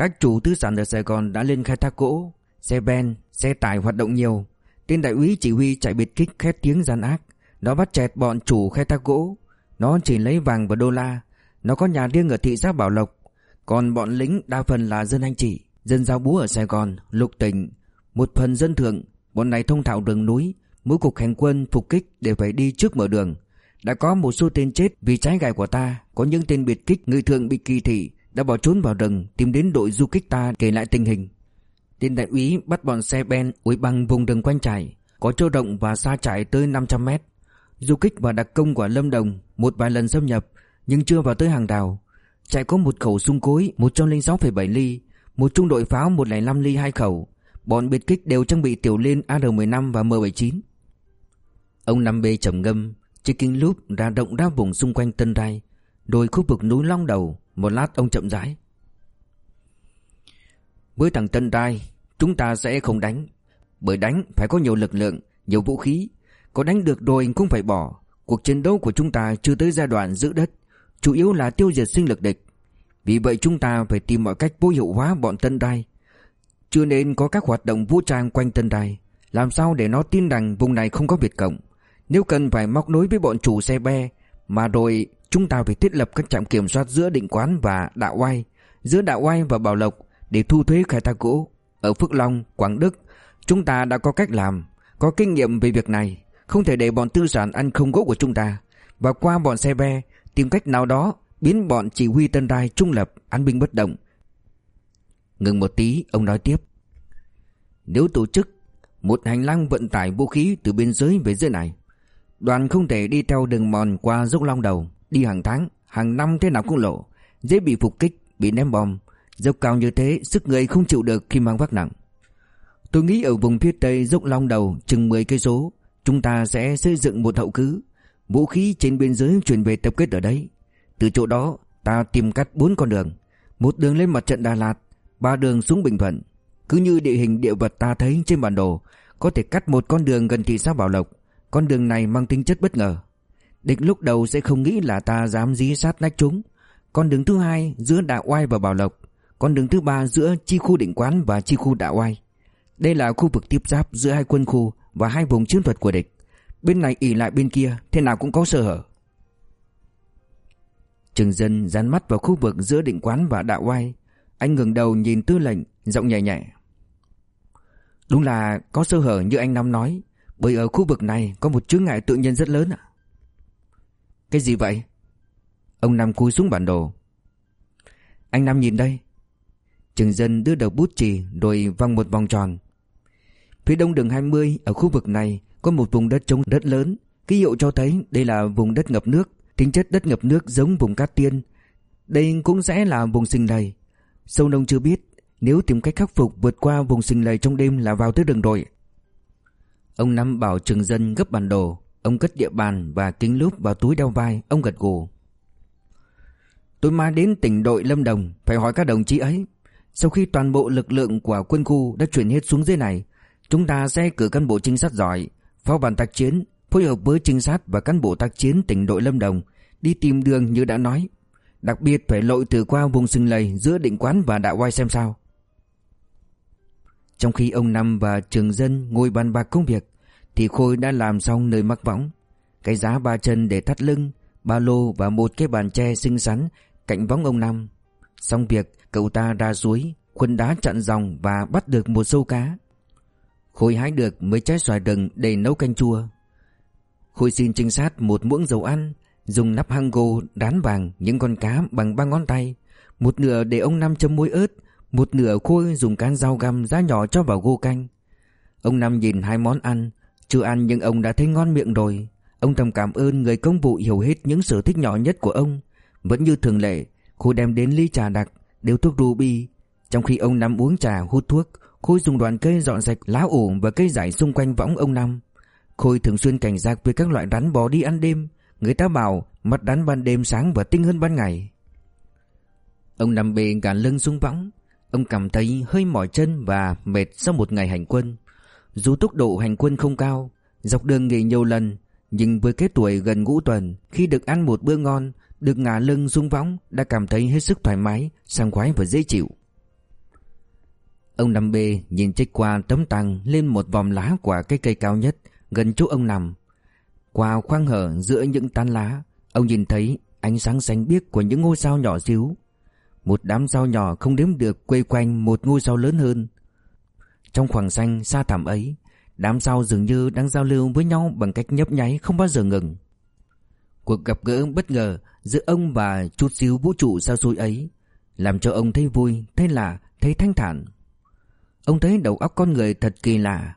A: các chủ tư sản ở Sài Gòn đã lên khai thác gỗ, xe ben, xe tải hoạt động nhiều. Tên đại úy chỉ huy chạy biệt kích khét tiếng gian ác, nó bắt chẹt bọn chủ khai thác gỗ, nó chỉ lấy vàng và đô la, nó có nhà riêng ở thị xã Bảo Lộc, còn bọn lính đa phần là dân anh chị, dân giao búa ở Sài Gòn, lục tỉnh, một phần dân thượng, bọn này thông thạo đường núi, Mỗi cuộc hành quân phục kích đều phải đi trước mở đường. Đã có một số tên chết vì trái gài của ta Có những tên biệt kích người thường bị kỳ thị. Đã bỏ trốn vào rừng Tìm đến đội du kích ta kể lại tình hình. Tên đại úy bắt bọn xe ben Uối băng vùng rừng quanh trải, Có chỗ rộng và xa trải tới 500 mét. Du kích và đặc công của Lâm Đồng Một vài lần xâm nhập Nhưng chưa vào tới hàng đào. Trại có một khẩu súng cối 106,7 ly Một trung đội pháo 105 ly hai khẩu. Bọn biệt kích đều trang bị tiểu liên AR-15 và M79 Ông Năm B trầm ngâm, chiếc kính lúp ra động ra vùng xung quanh Tân Rai, đồi khu vực núi Long Đầu, một lát ông chậm rãi. Với thằng Tân Rai, chúng ta sẽ không đánh, bởi đánh phải có nhiều lực lượng, nhiều vũ khí, có đánh được rồi cũng phải bỏ. Cuộc chiến đấu của chúng ta chưa tới giai đoạn giữ đất, chủ yếu là tiêu diệt sinh lực địch. Vì vậy chúng ta phải tìm mọi cách vô hiệu hóa bọn Tân Rai. Chưa nên có các hoạt động vũ trang quanh Tân Rai, làm sao để nó tin rằng vùng này không có Việt Cộng. Nếu cần phải móc nối với bọn chủ xe be Mà rồi chúng ta phải thiết lập các trạm kiểm soát giữa định quán và đạo oai Giữa đạo oai và bảo lộc Để thu thuế khai thác gỗ. Ở Phước Long, Quảng Đức Chúng ta đã có cách làm Có kinh nghiệm về việc này. Không thể để bọn tư sản ăn không gỗ của chúng ta. Và qua bọn xe be Tìm cách nào đó Biến bọn chỉ huy tân đai trung lập An binh bất động. Ngừng một tí ông nói tiếp. Nếu tổ chức Một hành lang vận tải vũ khí từ biên giới về dưới này Đoàn không thể đi theo đường mòn qua dốc long đầu. Đi hàng tháng, hàng năm thế nào cũng lộ. Dễ bị phục kích, bị ném bom. Dốc cao như thế sức người không chịu được khi mang vác nặng. Tôi nghĩ ở vùng phía tây dốc long đầu chừng 10 cây số Chúng ta sẽ xây dựng một hậu cứ. Vũ khí trên biên giới chuyển về tập kết ở đấy. Từ chỗ đó ta tìm cắt bốn con đường. Một đường lên mặt trận Đà Lạt Ba đường xuống Bình Thuận. Cứ như địa hình địa vật ta thấy trên bản đồ Có thể cắt một con đường gần thị xã Bảo Lộc. Con đường này mang tính chất bất ngờ. Địch lúc đầu sẽ không nghĩ là ta dám dí sát nách chúng. Con đường thứ hai, giữa Đạo Oai và Bảo Lộc. Con đường thứ ba, giữa chi khu định quán và chi khu Đạo Oai. Đây là khu vực tiếp giáp giữa hai quân khu Và hai vùng chiến thuật của địch. Bên này ỉ lại bên kia, Thế nào cũng có sơ hở. Trường dân dán mắt vào khu vực giữa định quán và đạo oai. Anh ngừng đầu nhìn tư lệnh, Giọng nhẹ nhẹ. Đúng là có sơ hở như anh Năm nói, Bởi ở khu vực này có một chướng ngại tự nhiên rất lớn ạ. Cái gì vậy? Ông Nam cúi xuống bản đồ. Anh nam nhìn đây. Trường dân đưa đầu bút chì Rồi văng một vòng tròn. Phía đông đường 20 ở khu vực này, Có một vùng đất trống rất lớn. Ký hiệu cho thấy đây là vùng đất ngập nước. Tính chất đất ngập nước giống vùng Cát Tiên. Đây cũng sẽ là vùng sinh lầy. Sâu nông chưa biết, Nếu tìm cách khắc phục vượt qua vùng sinh lầy trong đêm là vào tới đường rồi Ông Năm bảo trường dân gấp bản đồ. Ông cất địa bàn và kính lúp vào túi đeo vai, Ông gật gù. Tôi mai đến tỉnh đội Lâm Đồng, Phải hỏi các đồng chí ấy. Sau khi toàn bộ lực lượng của quân khu đã chuyển hết xuống dưới này, Chúng ta sẽ cử cán bộ trinh sát giỏi, Phó bàn tác chiến, Phối hợp với trinh sát và cán bộ tác chiến tỉnh đội Lâm Đồng Đi tìm đường như đã nói. Đặc biệt phải lội từ qua vùng sừng lầy Giữa định quán và đạo oai xem sao. Trong khi ông Năm và trường dân ngồi bàn bạc công việc thì Khôi đã làm xong nơi mắc võng. Cái giá ba chân để thắt lưng, Ba lô và một cái bàn tre xinh xắn Cạnh võng ông Năm Xong việc, cậu ta ra suối, Khuân đá chặn dòng và bắt được một sâu cá. Khôi hái được mấy trái xoài rừng để nấu canh chua. Khôi xin trinh sát một muỗng dầu ăn, Dùng nắp hang gô đán vàng những con cá bằng ba ngón tay. Một nửa để ông Năm châm muối ớt, Một nửa Khôi dùng cán dao găm giá nhỏ cho vào gô canh. Ông Năm nhìn hai món ăn chưa ăn nhưng ông đã thấy ngon miệng rồi. Ông thầm cảm ơn người công vụ hiểu hết những sở thích nhỏ nhất của ông. Vẫn như thường lệ Khu đem đến ly trà đặc, Đều thuốc ruby. Trong khi ông Năm uống trà, hút thuốc, Khôi dùng đoàn cây dọn sạch lá ủ và cây giải xung quanh võng ông Năm Khôi thường xuyên cảnh giác với các loại rắn bò đi ăn đêm. Người ta bảo, mắt rắn ban đêm sáng và tinh hơn ban ngày. Ông nằm bề gàn lưng xuống võng. Ông cảm thấy hơi mỏi chân và mệt sau một ngày hành quân. Dù tốc độ hành quân không cao, Dọc đường nghỉ nhiều lần, Nhưng với cái tuổi gần ngũ tuần, Khi được ăn một bữa ngon, Được ngả lưng rung võng Đã cảm thấy hết sức thoải mái, Sảng khoái và dễ chịu. Ông nằm bê nhìn trích qua tấm tăng Lên một vòng lá của cái cây cao nhất, Gần chỗ ông nằm. Qua khoang hở giữa những tán lá, Ông nhìn thấy ánh sáng xanh biếc của những ngôi sao nhỏ xíu. Một đám sao nhỏ không đếm được quay quanh một ngôi sao lớn hơn trong khoảng xanh xa thẳm ấy Đám sao dường như đang giao lưu với nhau bằng cách nhấp nháy không bao giờ ngừng. Cuộc gặp gỡ bất ngờ giữa ông và chút xíu vũ trụ sao xôi ấy Làm cho ông thấy vui, thấy lạ, thấy thanh thản. Ông thấy đầu óc con người thật kỳ lạ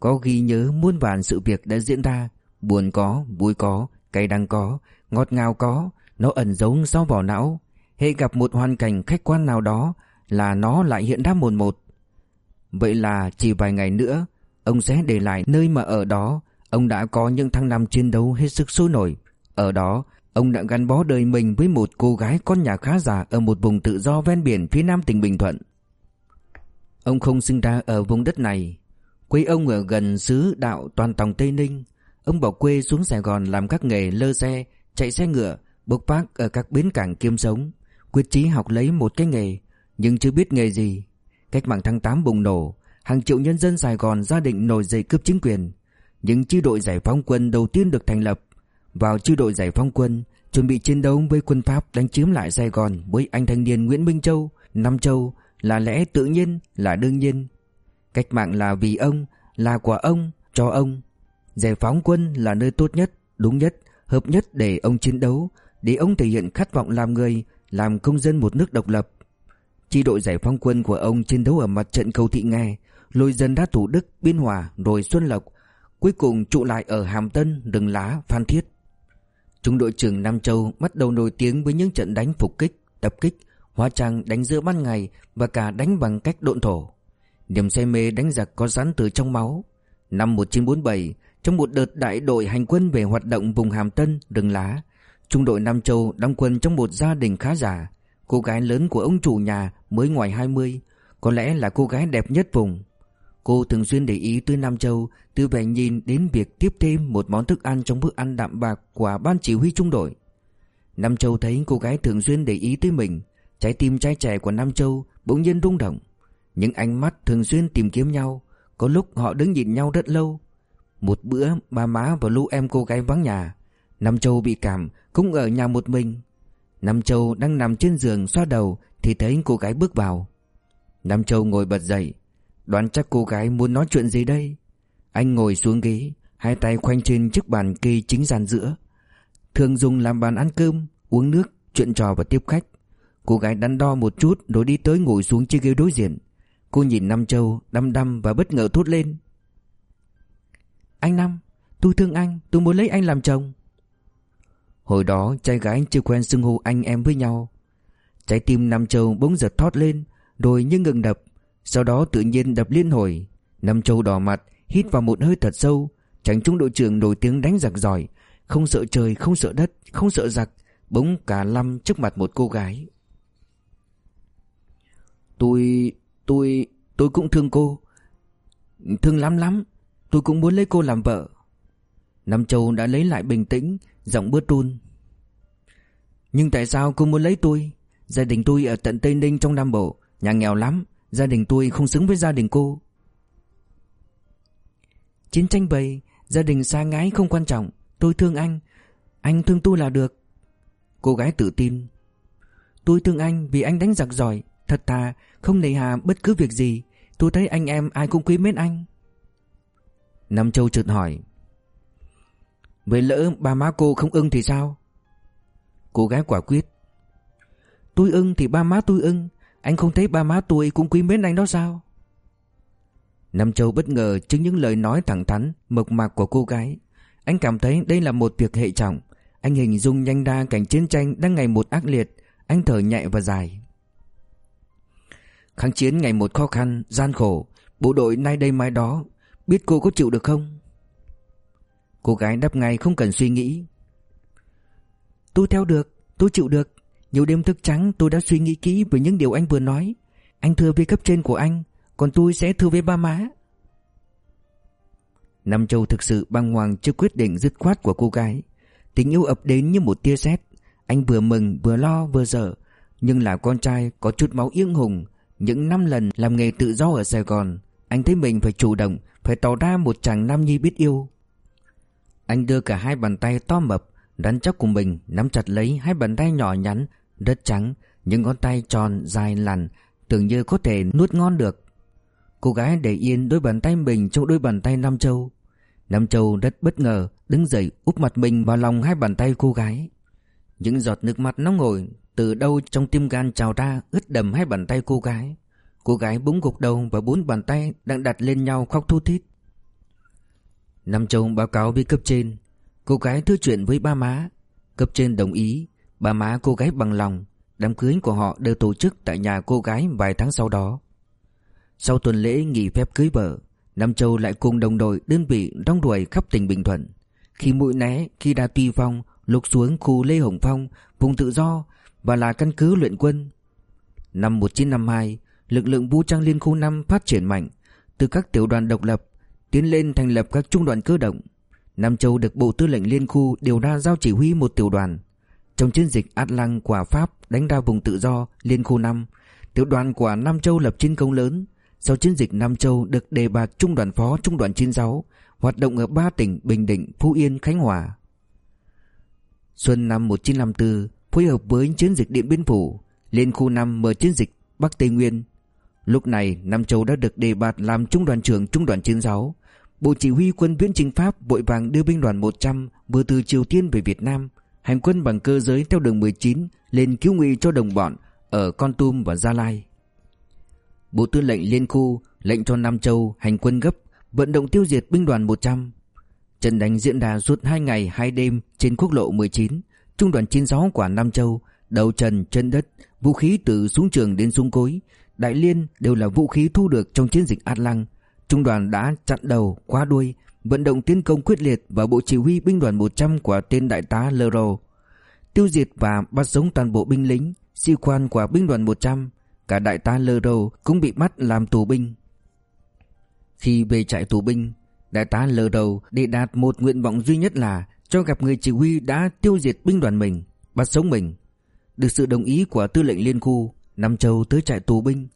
A: Có ghi nhớ muôn vàn sự việc đã diễn ra Buồn có, vui có, cay đắng có, ngọt ngào có Nó ẩn giấu sau vỏ não. Hệ gặp một hoàn cảnh khách quan nào đó Là nó lại hiện ra một một. Vậy là chỉ vài ngày nữa Ông sẽ để lại nơi mà ở đó. Ông đã có những tháng năm chiến đấu hết sức sôi nổi. Ở đó Ông đã gắn bó đời mình với một cô gái con nhà khá giả Ở một vùng tự do ven biển phía nam tỉnh Bình Thuận. Ông không sinh ra ở vùng đất này. Quê ông ở gần xứ đạo toàn tòng Tây Ninh. Ông bỏ quê xuống Sài Gòn làm các nghề lơ xe, chạy xe ngựa, bốc vác ở các bến cảng kiêm sống. Quyết chí học lấy một cái nghề Nhưng chưa biết nghề gì. Cách mạng tháng 8 bùng nổ Hàng triệu nhân dân Sài Gòn gia định nổi dậy cướp chính quyền Những chi đội giải phóng quân đầu tiên được thành lập Vào chi đội giải phóng quân Chuẩn bị chiến đấu với quân Pháp đánh chiếm lại Sài Gòn Với anh thanh niên Nguyễn Minh Châu Nam Châu là lẽ tự nhiên, là đương nhiên. Cách mạng là vì ông, là của ông, cho ông. Giải phóng quân là nơi tốt nhất, đúng nhất, hợp nhất để ông chiến đấu, để ông thể hiện khát vọng làm người, làm công dân một nước độc lập. Chi đội giải phóng quân của ông chiến đấu ở mặt trận cầu thị nghe, lôi dân đã Thủ Đức, Biên Hòa, rồi Xuân Lộc, cuối cùng trụ lại ở Hàm Tân, Rừng Lá, Phan Thiết. Trung đội trưởng Nam Châu bắt đầu nổi tiếng với những trận đánh phục kích, tập kích, hóa trang đánh giữa ban ngày và cả đánh bằng cách độn thổ. Niềm say mê đánh giặc có sẵn từ trong máu. Năm 1947, trong một đợt đại đội hành quân về hoạt động vùng Hàm Tân, Rừng Lá, trung đội Nam Châu đóng quân trong một gia đình khá giả. Cô gái lớn của ông chủ nhà mới ngoài 20, có lẽ là cô gái đẹp nhất vùng. Cô thường xuyên để ý tới Nam Châu, từ vẻ nhìn đến việc tiếp thêm một món thức ăn trong bữa ăn đạm bạc của ban chỉ huy trung đội. Nam Châu thấy cô gái thường xuyên để ý tới mình, Trái tim trai trẻ của Nam Châu bỗng nhiên rung động Những ánh mắt thường xuyên tìm kiếm nhau Có lúc họ đứng nhìn nhau rất lâu Một bữa ba má và lũ em cô gái vắng nhà Nam Châu bị cảm Cũng ở nhà một mình Nam Châu đang nằm trên giường xoa đầu Thì thấy cô gái bước vào. Nam Châu ngồi bật dậy Đoán chắc cô gái muốn nói chuyện gì đây? Anh ngồi xuống ghế Hai tay khoanh trên chiếc bàn kê chính gian giữa. Thường dùng làm bàn ăn cơm Uống nước, chuyện trò và tiếp khách. Cô gái đắn đo một chút Rồi đi tới ngồi xuống chiếc ghế đối diện. Cô nhìn Nam Châu đăm đăm và bất ngờ thốt lên. Anh Năm Tôi thương anh Tôi muốn lấy anh làm chồng. Hồi đó trai gái chưa quen xưng hô anh em với nhau. Trái tim Nam Châu bỗng giật thót lên Rồi như ngừng đập. Sau đó tự nhiên đập liên hồi. Nam Châu đỏ mặt Hít vào một hơi thật sâu. Tránh trung đội trưởng nổi tiếng đánh giặc giỏi. Không sợ trời, không sợ đất, không sợ giặc. Bỗng cả lăm trước mặt một cô gái. Tôi... tôi... tôi cũng thương cô. Thương lắm lắm. Tôi cũng muốn lấy cô làm vợ. Nam Châu đã lấy lại bình tĩnh Giọng bớt run. Nhưng tại sao cô muốn lấy tôi? Gia đình tôi ở tận Tây Ninh trong Nam Bộ, Nhà nghèo lắm, Gia đình tôi không xứng với gia đình cô. Chiến tranh bầy, Gia đình xa ngái không quan trọng, Tôi thương anh Anh thương tôi là được. Cô gái tự tin. Tôi thương anh vì anh đánh giặc giỏi, Thật thà, không nề hà bất cứ việc gì. Tôi thấy anh em ai cũng quý mến anh. Nam Châu chợt hỏi Vậy lỡ ba má cô không ưng thì sao? Cô gái quả quyết. Tôi ưng thì ba má tôi ưng. Anh không thấy ba má tôi cũng quý mến anh đó sao? Nam Châu bất ngờ trước những lời nói thẳng thắn Mộc mạc của cô gái. Anh cảm thấy đây là một việc hệ trọng. Anh hình dung nhanh ra cảnh chiến tranh đang ngày một ác liệt. Anh thở nhẹ và dài. Kháng chiến ngày một khó khăn, gian khổ. Bộ đội nay đây mai đó Biết cô có chịu được không? Cô gái đáp ngay không cần suy nghĩ. Tôi theo được, Tôi chịu được. Nhiều đêm thức trắng, tôi đã suy nghĩ kỹ về những điều anh vừa nói. Anh thưa với cấp trên của anh, Còn tôi sẽ thưa với ba má. Nam Châu thực sự băng hoàng trước quyết định dứt khoát của cô gái. Tình yêu ập đến như một tia sét. Anh vừa mừng, vừa lo, vừa sợ. Nhưng là con trai có chút máu yên hùng. Những năm lần làm nghề tự do ở Sài Gòn, Anh thấy mình phải chủ động, Phải tỏ ra một chàng nam nhi biết yêu anh đưa cả hai bàn tay to mập, Rắn chắc của mình nắm chặt lấy hai bàn tay nhỏ nhắn, Rất trắng, Những ngón tay tròn dài lằn, Tưởng như có thể nuốt ngon được. Cô gái để yên đôi bàn tay mình trong đôi bàn tay Nam Châu. Nam Châu rất bất ngờ Đứng dậy úp mặt mình vào lòng hai bàn tay cô gái. Những giọt nước mắt nóng ngồi Từ đâu trong tim gan trào ra ướt đầm hai bàn tay cô gái. Cô gái búng gục đầu và bốn bàn tay đang đặt lên nhau khóc thu thít. Nam Châu báo cáo với cấp trên Cô gái thư chuyện với ba má. Cấp trên đồng ý Ba má cô gái bằng lòng Đám cưới của họ đều tổ chức tại nhà cô gái vài tháng sau đó. Sau tuần lễ nghỉ phép cưới vợ Nam Châu lại cùng đồng đội đơn vị đong đuổi khắp tỉnh Bình Thuận. Khi mũi né, khi đa tuy phong Lục xuống khu Lê Hồng Phong Vùng tự do Và là căn cứ luyện quân. Năm 1952 Lực lượng vũ trang liên khu 5 phát triển mạnh Từ các tiểu đoàn độc lập tiến lên thành lập các trung đoàn cơ động. Nam Châu được Bộ Tư lệnh Liên khu điều ra giao chỉ huy một tiểu đoàn. Trong chiến dịch Át Lăng của Pháp đánh ra vùng tự do Liên khu 5, tiểu đoàn của Nam Châu lập chiến công lớn. Sau chiến dịch Nam Châu được đề bạt trung đoàn phó trung đoàn 96, hoạt động ở ba tỉnh Bình Định, Phú Yên, Khánh Hòa. Xuân năm 1954, phối hợp với chiến dịch Điện Biên Phủ, Liên khu 5 mở chiến dịch Bắc Tây Nguyên. Lúc này Nam Châu đã được đề bạt làm trung đoàn trưởng trung đoàn 96 Bộ chỉ huy quân viễn trình Pháp vội vàng đưa binh đoàn 100 vừa từ Triều Tiên về Việt Nam, hành quân bằng cơ giới theo đường 19 lên cứu nguy cho đồng bọn ở Con Tum và Gia Lai. Bộ Tư lệnh Liên khu lệnh cho Nam Châu hành quân gấp, vận động tiêu diệt binh đoàn 100. Trận đánh diễn ra suốt 2 ngày 2 đêm trên quốc lộ 19, trung đoàn 96 của Nam Châu, đầu trần chân đất, vũ khí từ súng trường đến súng cối, đại liên đều là vũ khí thu được trong chiến dịch Át Lăng Trung đoàn đã chặn đầu, quá đuôi, vận động tiến công quyết liệt vào bộ chỉ huy binh đoàn 100 của tên đại tá Lero, tiêu diệt và bắt sống toàn bộ binh lính, sĩ quan của binh đoàn 100, cả đại tá Lero cũng bị bắt làm tù binh. Khi về trại tù binh, đại tá Lero để đạt một nguyện vọng duy nhất là cho gặp người chỉ huy đã tiêu diệt binh đoàn mình, bắt sống mình. Được sự đồng ý của tư lệnh liên khu, Nam Châu tới trại tù binh.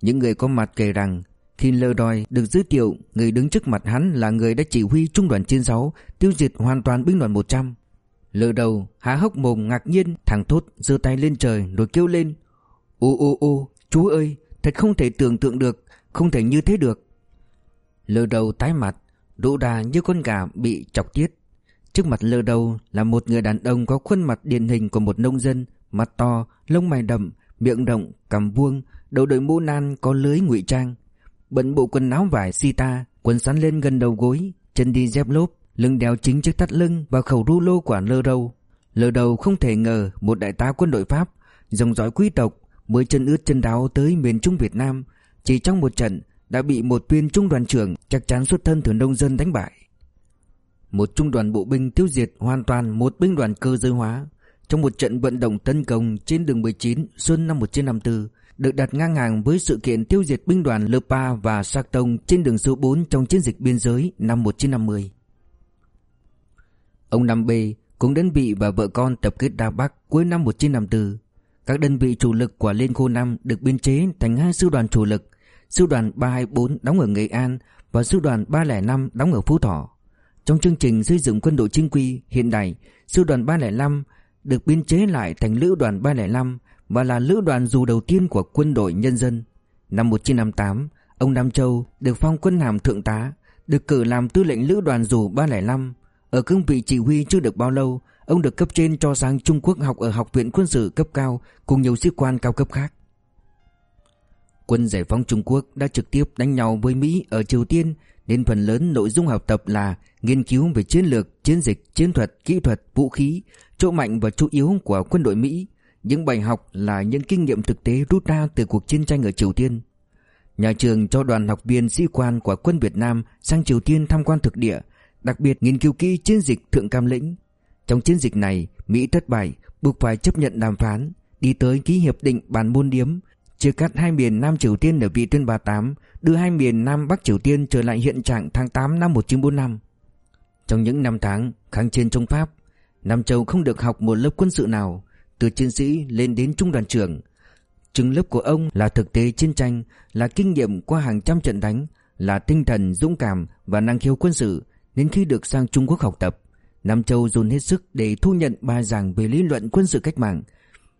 A: Những người có mặt kể rằng khi lơ đòi được giới thiệu Người đứng trước mặt hắn là người đã chỉ huy trung đoàn 96 Tiêu diệt hoàn toàn binh đoàn 100 Lơ đầu há hốc mồm ngạc nhiên Thằng thốt giơ tay lên trời rồi kêu lên Ô ô ô chú ơi Thật không thể tưởng tượng được Không thể như thế được. Lơ đầu tái mặt Đỗ đà như con gà bị chọc tiết. Trước mặt lơ đầu là một người đàn ông Có khuôn mặt điển hình của một nông dân Mặt to, lông mày đậm, miệng rộng, cằm vuông Đầu đội mũ nan có lưới ngụy trang. Bận bộ quần áo vải sita Quần sắn lên gần đầu gối Chân đi dép lốp Lưng đeo chính chiếc thắt lưng và khẩu ru lô quả lơ râu. Lơ đầu không thể ngờ Một đại tá quân đội Pháp Dòng dõi quý tộc Mới chân ướt chân đáo tới miền Trung Việt Nam Chỉ trong một trận Đã bị một viên trung đoàn trưởng Chắc chắn xuất thân từ nông dân đánh bại. Một trung đoàn bộ binh tiêu diệt hoàn toàn Một binh đoàn cơ giới hóa. Trong một trận vận động tấn công Trên đường 19 xuân năm 1954 được đặt ngang hàng với sự kiện tiêu diệt binh đoàn Le Pa và Tông trên đường số 4 trong chiến dịch biên giới năm 1950. Ông Năm B cũng đơn vị và vợ con tập kết Đa Bắc cuối năm 1954. Các đơn vị chủ lực của Liên Khu 5 được biên chế thành hai sư đoàn chủ lực, sư đoàn 324 đóng ở Nghệ An và sư đoàn 305 đóng ở Phú Thọ. Trong chương trình xây dựng quân đội chính quy hiện đại, sư đoàn 305 được biên chế lại thành lữ đoàn 305 và là lữ đoàn dù đầu tiên của quân đội nhân dân. Năm 1958, ông Nam Châu được phong quân hàm thượng tá, được cử làm tư lệnh lữ đoàn dù 305. Ở cương vị chỉ huy chưa được bao lâu, ông được cấp trên cho sang Trung Quốc học ở học viện quân sự cấp cao cùng nhiều sĩ quan cao cấp khác. Quân giải phóng Trung Quốc đã trực tiếp đánh nhau với Mỹ ở Triều Tiên nên phần lớn nội dung học tập là nghiên cứu về chiến lược, chiến dịch, chiến thuật, kỹ thuật, vũ khí, chỗ mạnh và chỗ yếu của quân đội Mỹ, những bài học là những kinh nghiệm thực tế rút ra từ cuộc chiến tranh ở Triều Tiên. Nhà trường cho đoàn học viên sĩ quan của quân Việt Nam sang Triều Tiên tham quan thực địa, đặc biệt nghiên cứu kỹ chiến dịch Thượng Cam Lĩnh. Trong chiến dịch này, Mỹ thất bại, buộc phải chấp nhận đàm phán, đi tới ký hiệp định Bàn Môn Điếm, chia cắt hai miền Nam Triều Tiên ở vị tuyên 38, đưa hai miền Nam Bắc Triều Tiên trở lại hiện trạng tháng 8 năm 1945. Trong những năm tháng kháng chiến chống Pháp, Nam Châu không được học một lớp quân sự nào, từ chiến sĩ lên đến trung đoàn trưởng. Trường lớp của ông là thực tế chiến tranh, là kinh nghiệm qua hàng trăm trận đánh, là tinh thần dũng cảm và năng khiếu quân sự, nên khi được sang Trung Quốc học tập, Nam Châu dồn hết sức để thu nhận bài giảng về lý luận quân sự cách mạng,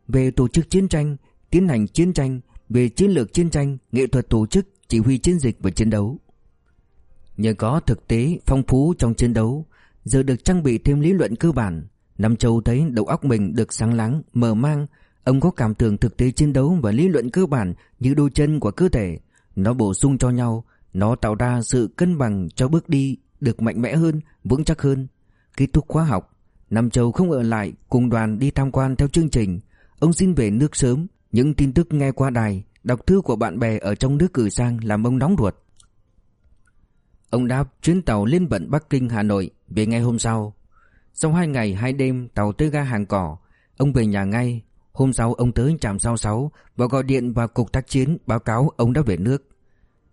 A: về tổ chức chiến tranh, tiến hành chiến tranh, về chiến lược chiến tranh, nghệ thuật tổ chức, chỉ huy chiến dịch và chiến đấu. Nhờ có thực tế phong phú trong chiến đấu, giờ được trang bị thêm lý luận cơ bản, Nam Châu thấy đầu óc mình được sáng láng, mở mang, ông có cảm tưởng thực tế chiến đấu và lý luận cơ bản như đôi chân của cơ thể. Nó bổ sung cho nhau, nó tạo ra sự cân bằng cho bước đi được mạnh mẽ hơn, vững chắc hơn. Kết thúc khóa học, Nam Châu không ở lại cùng đoàn đi tham quan theo chương trình. Ông xin về nước sớm, những tin tức nghe qua đài, đọc thư của bạn bè ở trong nước gửi sang làm ông nóng ruột. Ông đáp chuyến tàu lên bận Bắc Kinh Hà Nội về ngày hôm sau. Sau hai ngày hai đêm tàu tới ga hàng cỏ Ông về nhà ngay Hôm sau ông tới trạm sao sáu Và gọi điện vào cục tác chiến báo cáo ông đã về nước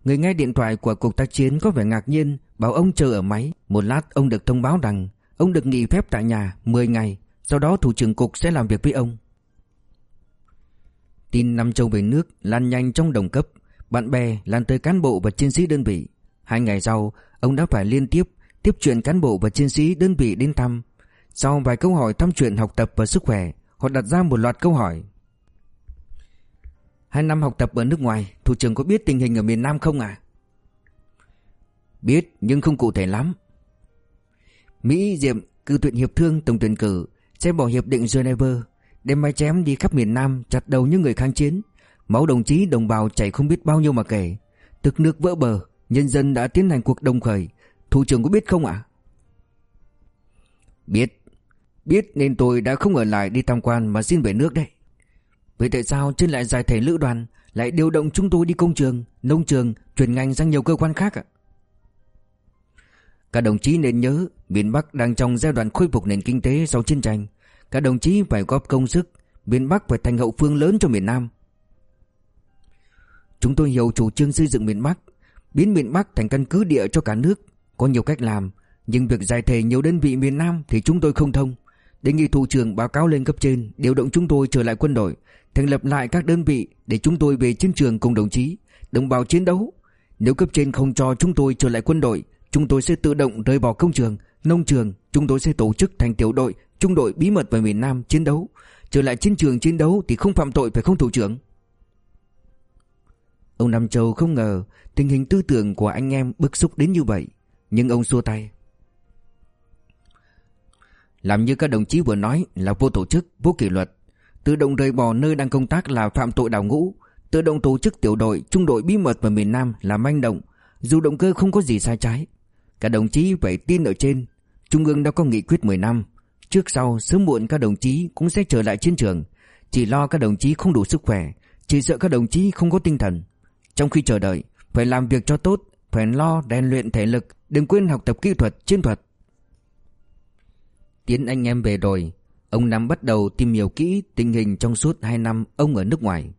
A: Người nghe điện thoại của cục tác chiến có vẻ ngạc nhiên Bảo ông chờ ở máy Một lát ông được thông báo rằng Ông được nghỉ phép tại nhà 10 ngày Sau đó thủ trưởng cục sẽ làm việc với ông Tin Nam Châu về nước lan nhanh trong đồng cấp, Bạn bè lan tới cán bộ và chiến sĩ đơn vị. Hai ngày sau, Ông đã phải liên tiếp Tiếp chuyện cán bộ và chiến sĩ đơn vị đến thăm. Sau vài câu hỏi thăm chuyện học tập và sức khỏe, Họ đặt ra một loạt câu hỏi. Hai năm học tập ở nước ngoài, Thủ trưởng có biết tình hình ở miền Nam không à? Biết, nhưng không cụ thể lắm. Mỹ Diệm cử tuyển hiệp thương tổng tuyển cử, Sẽ bỏ hiệp định Geneva. Đem máy chém đi khắp miền Nam, Chặt đầu những người kháng chiến. Máu đồng chí, đồng bào chảy không biết bao nhiêu mà kể. Thực nước vỡ bờ, Nhân dân đã tiến hành cuộc đồng khởi. Thủ trưởng có biết không ạ? À? Biết. Biết nên tôi đã không ở lại đi tham quan mà xin về nước đấy Vậy tại sao trên lại giải thể lữ đoàn, Lại điều động chúng tôi đi công trường, Nông trường, Chuyển ngành sang nhiều cơ quan khác ạ? Các đồng chí nên nhớ, Miền Bắc đang trong giai đoạn khôi phục nền kinh tế sau chiến tranh. Các đồng chí phải góp công sức, Miền Bắc phải thành hậu phương lớn cho miền Nam. Chúng tôi hiểu chủ trương xây dựng miền Bắc, Biến miền Bắc thành căn cứ địa cho cả nước, Có nhiều cách làm, Nhưng việc giải thể nhiều đơn vị miền Nam Thì chúng tôi không thông. Đề nghị thủ trưởng báo cáo lên cấp trên, Điều động chúng tôi trở lại quân đội, Thành lập lại các đơn vị Để chúng tôi về chiến trường cùng đồng chí, Đồng bào chiến đấu. Nếu cấp trên không cho chúng tôi trở lại quân đội chúng tôi sẽ tự động rời bỏ công trường, nông trường, chúng tôi sẽ tổ chức thành tiểu đội, trung đội bí mật về miền Nam chiến đấu. Trở lại chiến trường chiến đấu thì không phạm tội phải không thủ trưởng? Ông Nam Châu không ngờ tình hình tư tưởng của anh em bức xúc đến như vậy, nhưng ông xua tay. Làm như các đồng chí vừa nói là vô tổ chức, vô kỷ luật, tự động rời bỏ nơi đang công tác là phạm tội đào ngũ, tự động tổ chức tiểu đội, trung đội bí mật vào miền Nam là manh động, dù động cơ không có gì sai trái. Các đồng chí phải tin ở trên, Trung ương đã có nghị quyết 10 năm, trước sau sớm muộn các đồng chí cũng sẽ trở lại chiến trường, chỉ lo các đồng chí không đủ sức khỏe, chỉ sợ các đồng chí không có tinh thần. Trong khi chờ đợi, phải làm việc cho tốt, phải lo rèn luyện thể lực, đừng quên học tập kỹ thuật, chiến thuật. Tiến anh em về rồi, ông Năm bắt đầu tìm hiểu kỹ tình hình trong suốt 2 năm ông ở nước ngoài.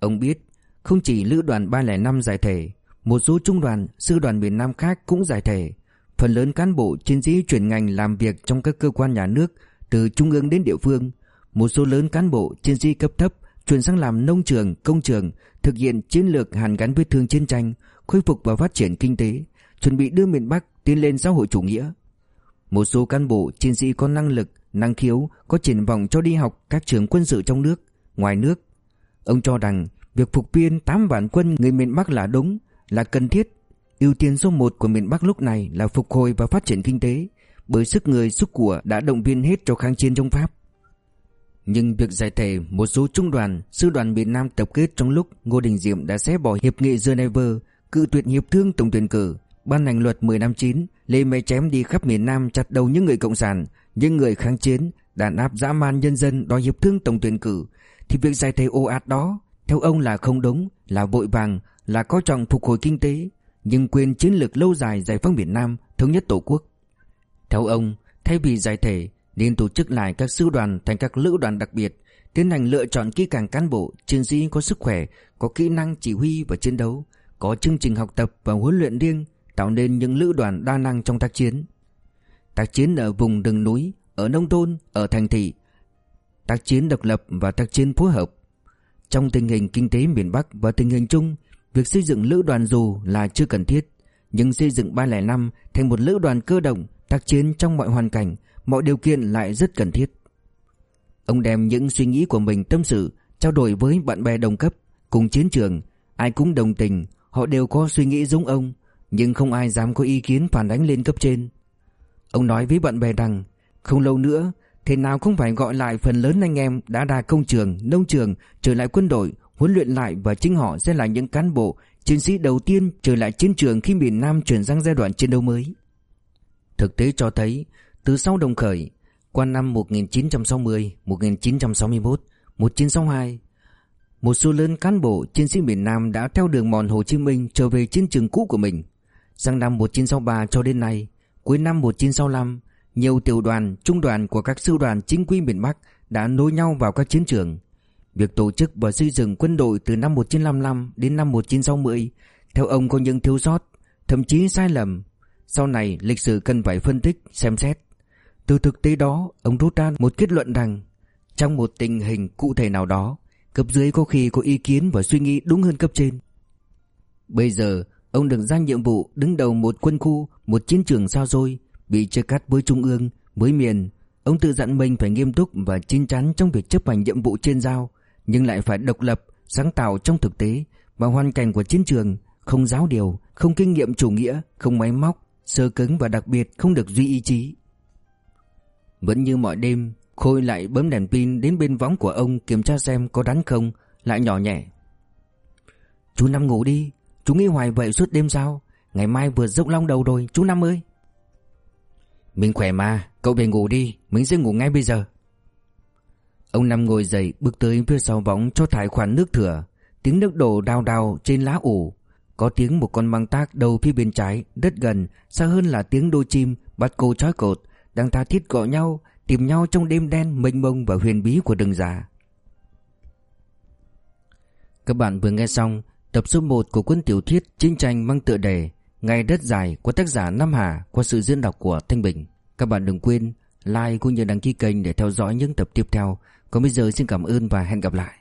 A: Ông biết, không chỉ lữ đoàn 305 giải thể, một số trung đoàn, sư đoàn miền Nam khác cũng giải thể. Phần lớn cán bộ chiến sĩ chuyển ngành làm việc trong các cơ quan nhà nước từ trung ương đến địa phương. Một số lớn cán bộ chiến sĩ cấp thấp chuyển sang làm nông trường, công trường, thực hiện chiến lược hàn gắn vết thương chiến tranh, khôi phục và phát triển kinh tế, chuẩn bị đưa miền Bắc tiến lên xã hội chủ nghĩa. Một số cán bộ chiến sĩ có năng lực, năng khiếu, có triển vọng cho đi học các trường quân sự trong nước, ngoài nước. Ông cho rằng việc phục viên 8 vạn quân người miền Bắc là đúng, là cần thiết. Ưu tiên số 1 của miền Bắc lúc này là phục hồi và phát triển kinh tế, bởi sức người sức của đã động viên hết cho kháng chiến chống Pháp. Nhưng việc giải thể một số trung đoàn, sư đoàn miền Nam tập kết trong lúc Ngô Đình Diệm đã xé bỏ hiệp nghị Geneva, cự tuyệt hiệp thương tổng tuyển cử, ban hành luật 10 năm 9, lê máy chém đi khắp miền Nam chặt đầu những người cộng sản, những người kháng chiến, đàn áp dã man nhân dân đòi hiệp thương tổng tuyển cử, thì việc giải thể ồ ạt đó theo ông là không đúng, là vội vàng, là có trọng phục hồi kinh tế, nhưng quên chiến lược lâu dài giải phóng miền Nam, thống nhất tổ quốc. Theo ông, thay vì giải thể, nên tổ chức lại các sư đoàn thành các lữ đoàn đặc biệt, tiến hành lựa chọn kỹ càng cán bộ, chiến sĩ có sức khỏe, có kỹ năng chỉ huy và chiến đấu, có chương trình học tập và huấn luyện riêng, tạo nên những lữ đoàn đa năng trong tác chiến. Tác chiến ở vùng rừng núi, ở nông thôn, ở thành thị, tác chiến độc lập và tác chiến phối hợp. Trong tình hình kinh tế miền Bắc và tình hình chung, việc xây dựng lữ đoàn dù là chưa cần thiết, nhưng xây dựng 305 thành một lữ đoàn cơ động tác chiến trong mọi hoàn cảnh, mọi điều kiện lại rất cần thiết. Ông đem những suy nghĩ của mình tâm sự, trao đổi với bạn bè đồng cấp, cùng chiến trường, ai cũng đồng tình, họ đều có suy nghĩ giống ông, nhưng không ai dám có ý kiến phản ánh lên cấp trên. Ông nói với bạn bè rằng, không lâu nữa, thế nào cũng phải gọi lại phần lớn anh em đã ra công trường, nông trường, trở lại quân đội, huấn luyện lại và chính họ sẽ là những cán bộ, chiến sĩ đầu tiên trở lại chiến trường khi miền Nam chuyển sang giai đoạn chiến đấu mới. Thực tế cho thấy, từ sau đồng khởi, qua năm 1960, 1961, 1962, một số lớn cán bộ chiến sĩ miền Nam đã theo đường mòn Hồ Chí Minh trở về chiến trường cũ của mình. Sang năm 1963 cho đến nay, cuối năm 1965, nhiều tiểu đoàn, trung đoàn của các sư đoàn chính quy miền Bắc đã nối nhau vào các chiến trường. Việc tổ chức và xây dựng quân đội từ năm 1955 đến năm 1960 theo ông có những thiếu sót, thậm chí sai lầm. Sau này lịch sử cần phải phân tích, xem xét. Từ thực tế đó, ông rút ra một kết luận rằng trong một tình hình cụ thể nào đó, cấp dưới có khi có ý kiến và suy nghĩ đúng hơn cấp trên. Bây giờ, ông được giao nhiệm vụ đứng đầu một quân khu, một chiến trường sao xôi, bị chia cắt với trung ương, với miền. Ông tự dặn mình phải nghiêm túc và chín chắn trong việc chấp hành nhiệm vụ trên giao, nhưng lại phải độc lập, sáng tạo trong thực tế và hoàn cảnh của chiến trường, không giáo điều, không kinh nghiệm chủ nghĩa, không máy móc, sơ cứng và đặc biệt không được duy ý chí. Vẫn như mọi đêm, Khôi lại bấm đèn pin đến bên võng của ông kiểm tra xem có đánh không, lại nhỏ nhẹ. Chú Năm ngủ đi, chú nghĩ hoài vậy suốt đêm sao? Ngày mai vừa dốc long đầu rồi, chú Năm ơi. Mình khỏe mà, cậu về ngủ đi, mình sẽ ngủ ngay bây giờ. Ông Năm ngồi dậy bước tới phía sau võng cho thải khoản nước thừa. Tiếng nước đổ đào đào trên lá ủ. Có tiếng một con măng tác đầu phía bên trái, rất gần, xa hơn là tiếng đôi chim bắt cô trói cột, đang tha thiết gọi nhau, tìm nhau trong đêm đen mênh mông và huyền bí của rừng già. Các bạn vừa nghe xong tập số 1 của cuốn tiểu thuyết Chiến tranh mang tựa đề Ngày đất dài của tác giả Nam Hà qua sự diễn đọc của Thanh Bình. Các bạn đừng quên like cũng như đăng ký kênh để theo dõi những tập tiếp theo. Còn bây giờ xin cảm ơn và hẹn gặp lại.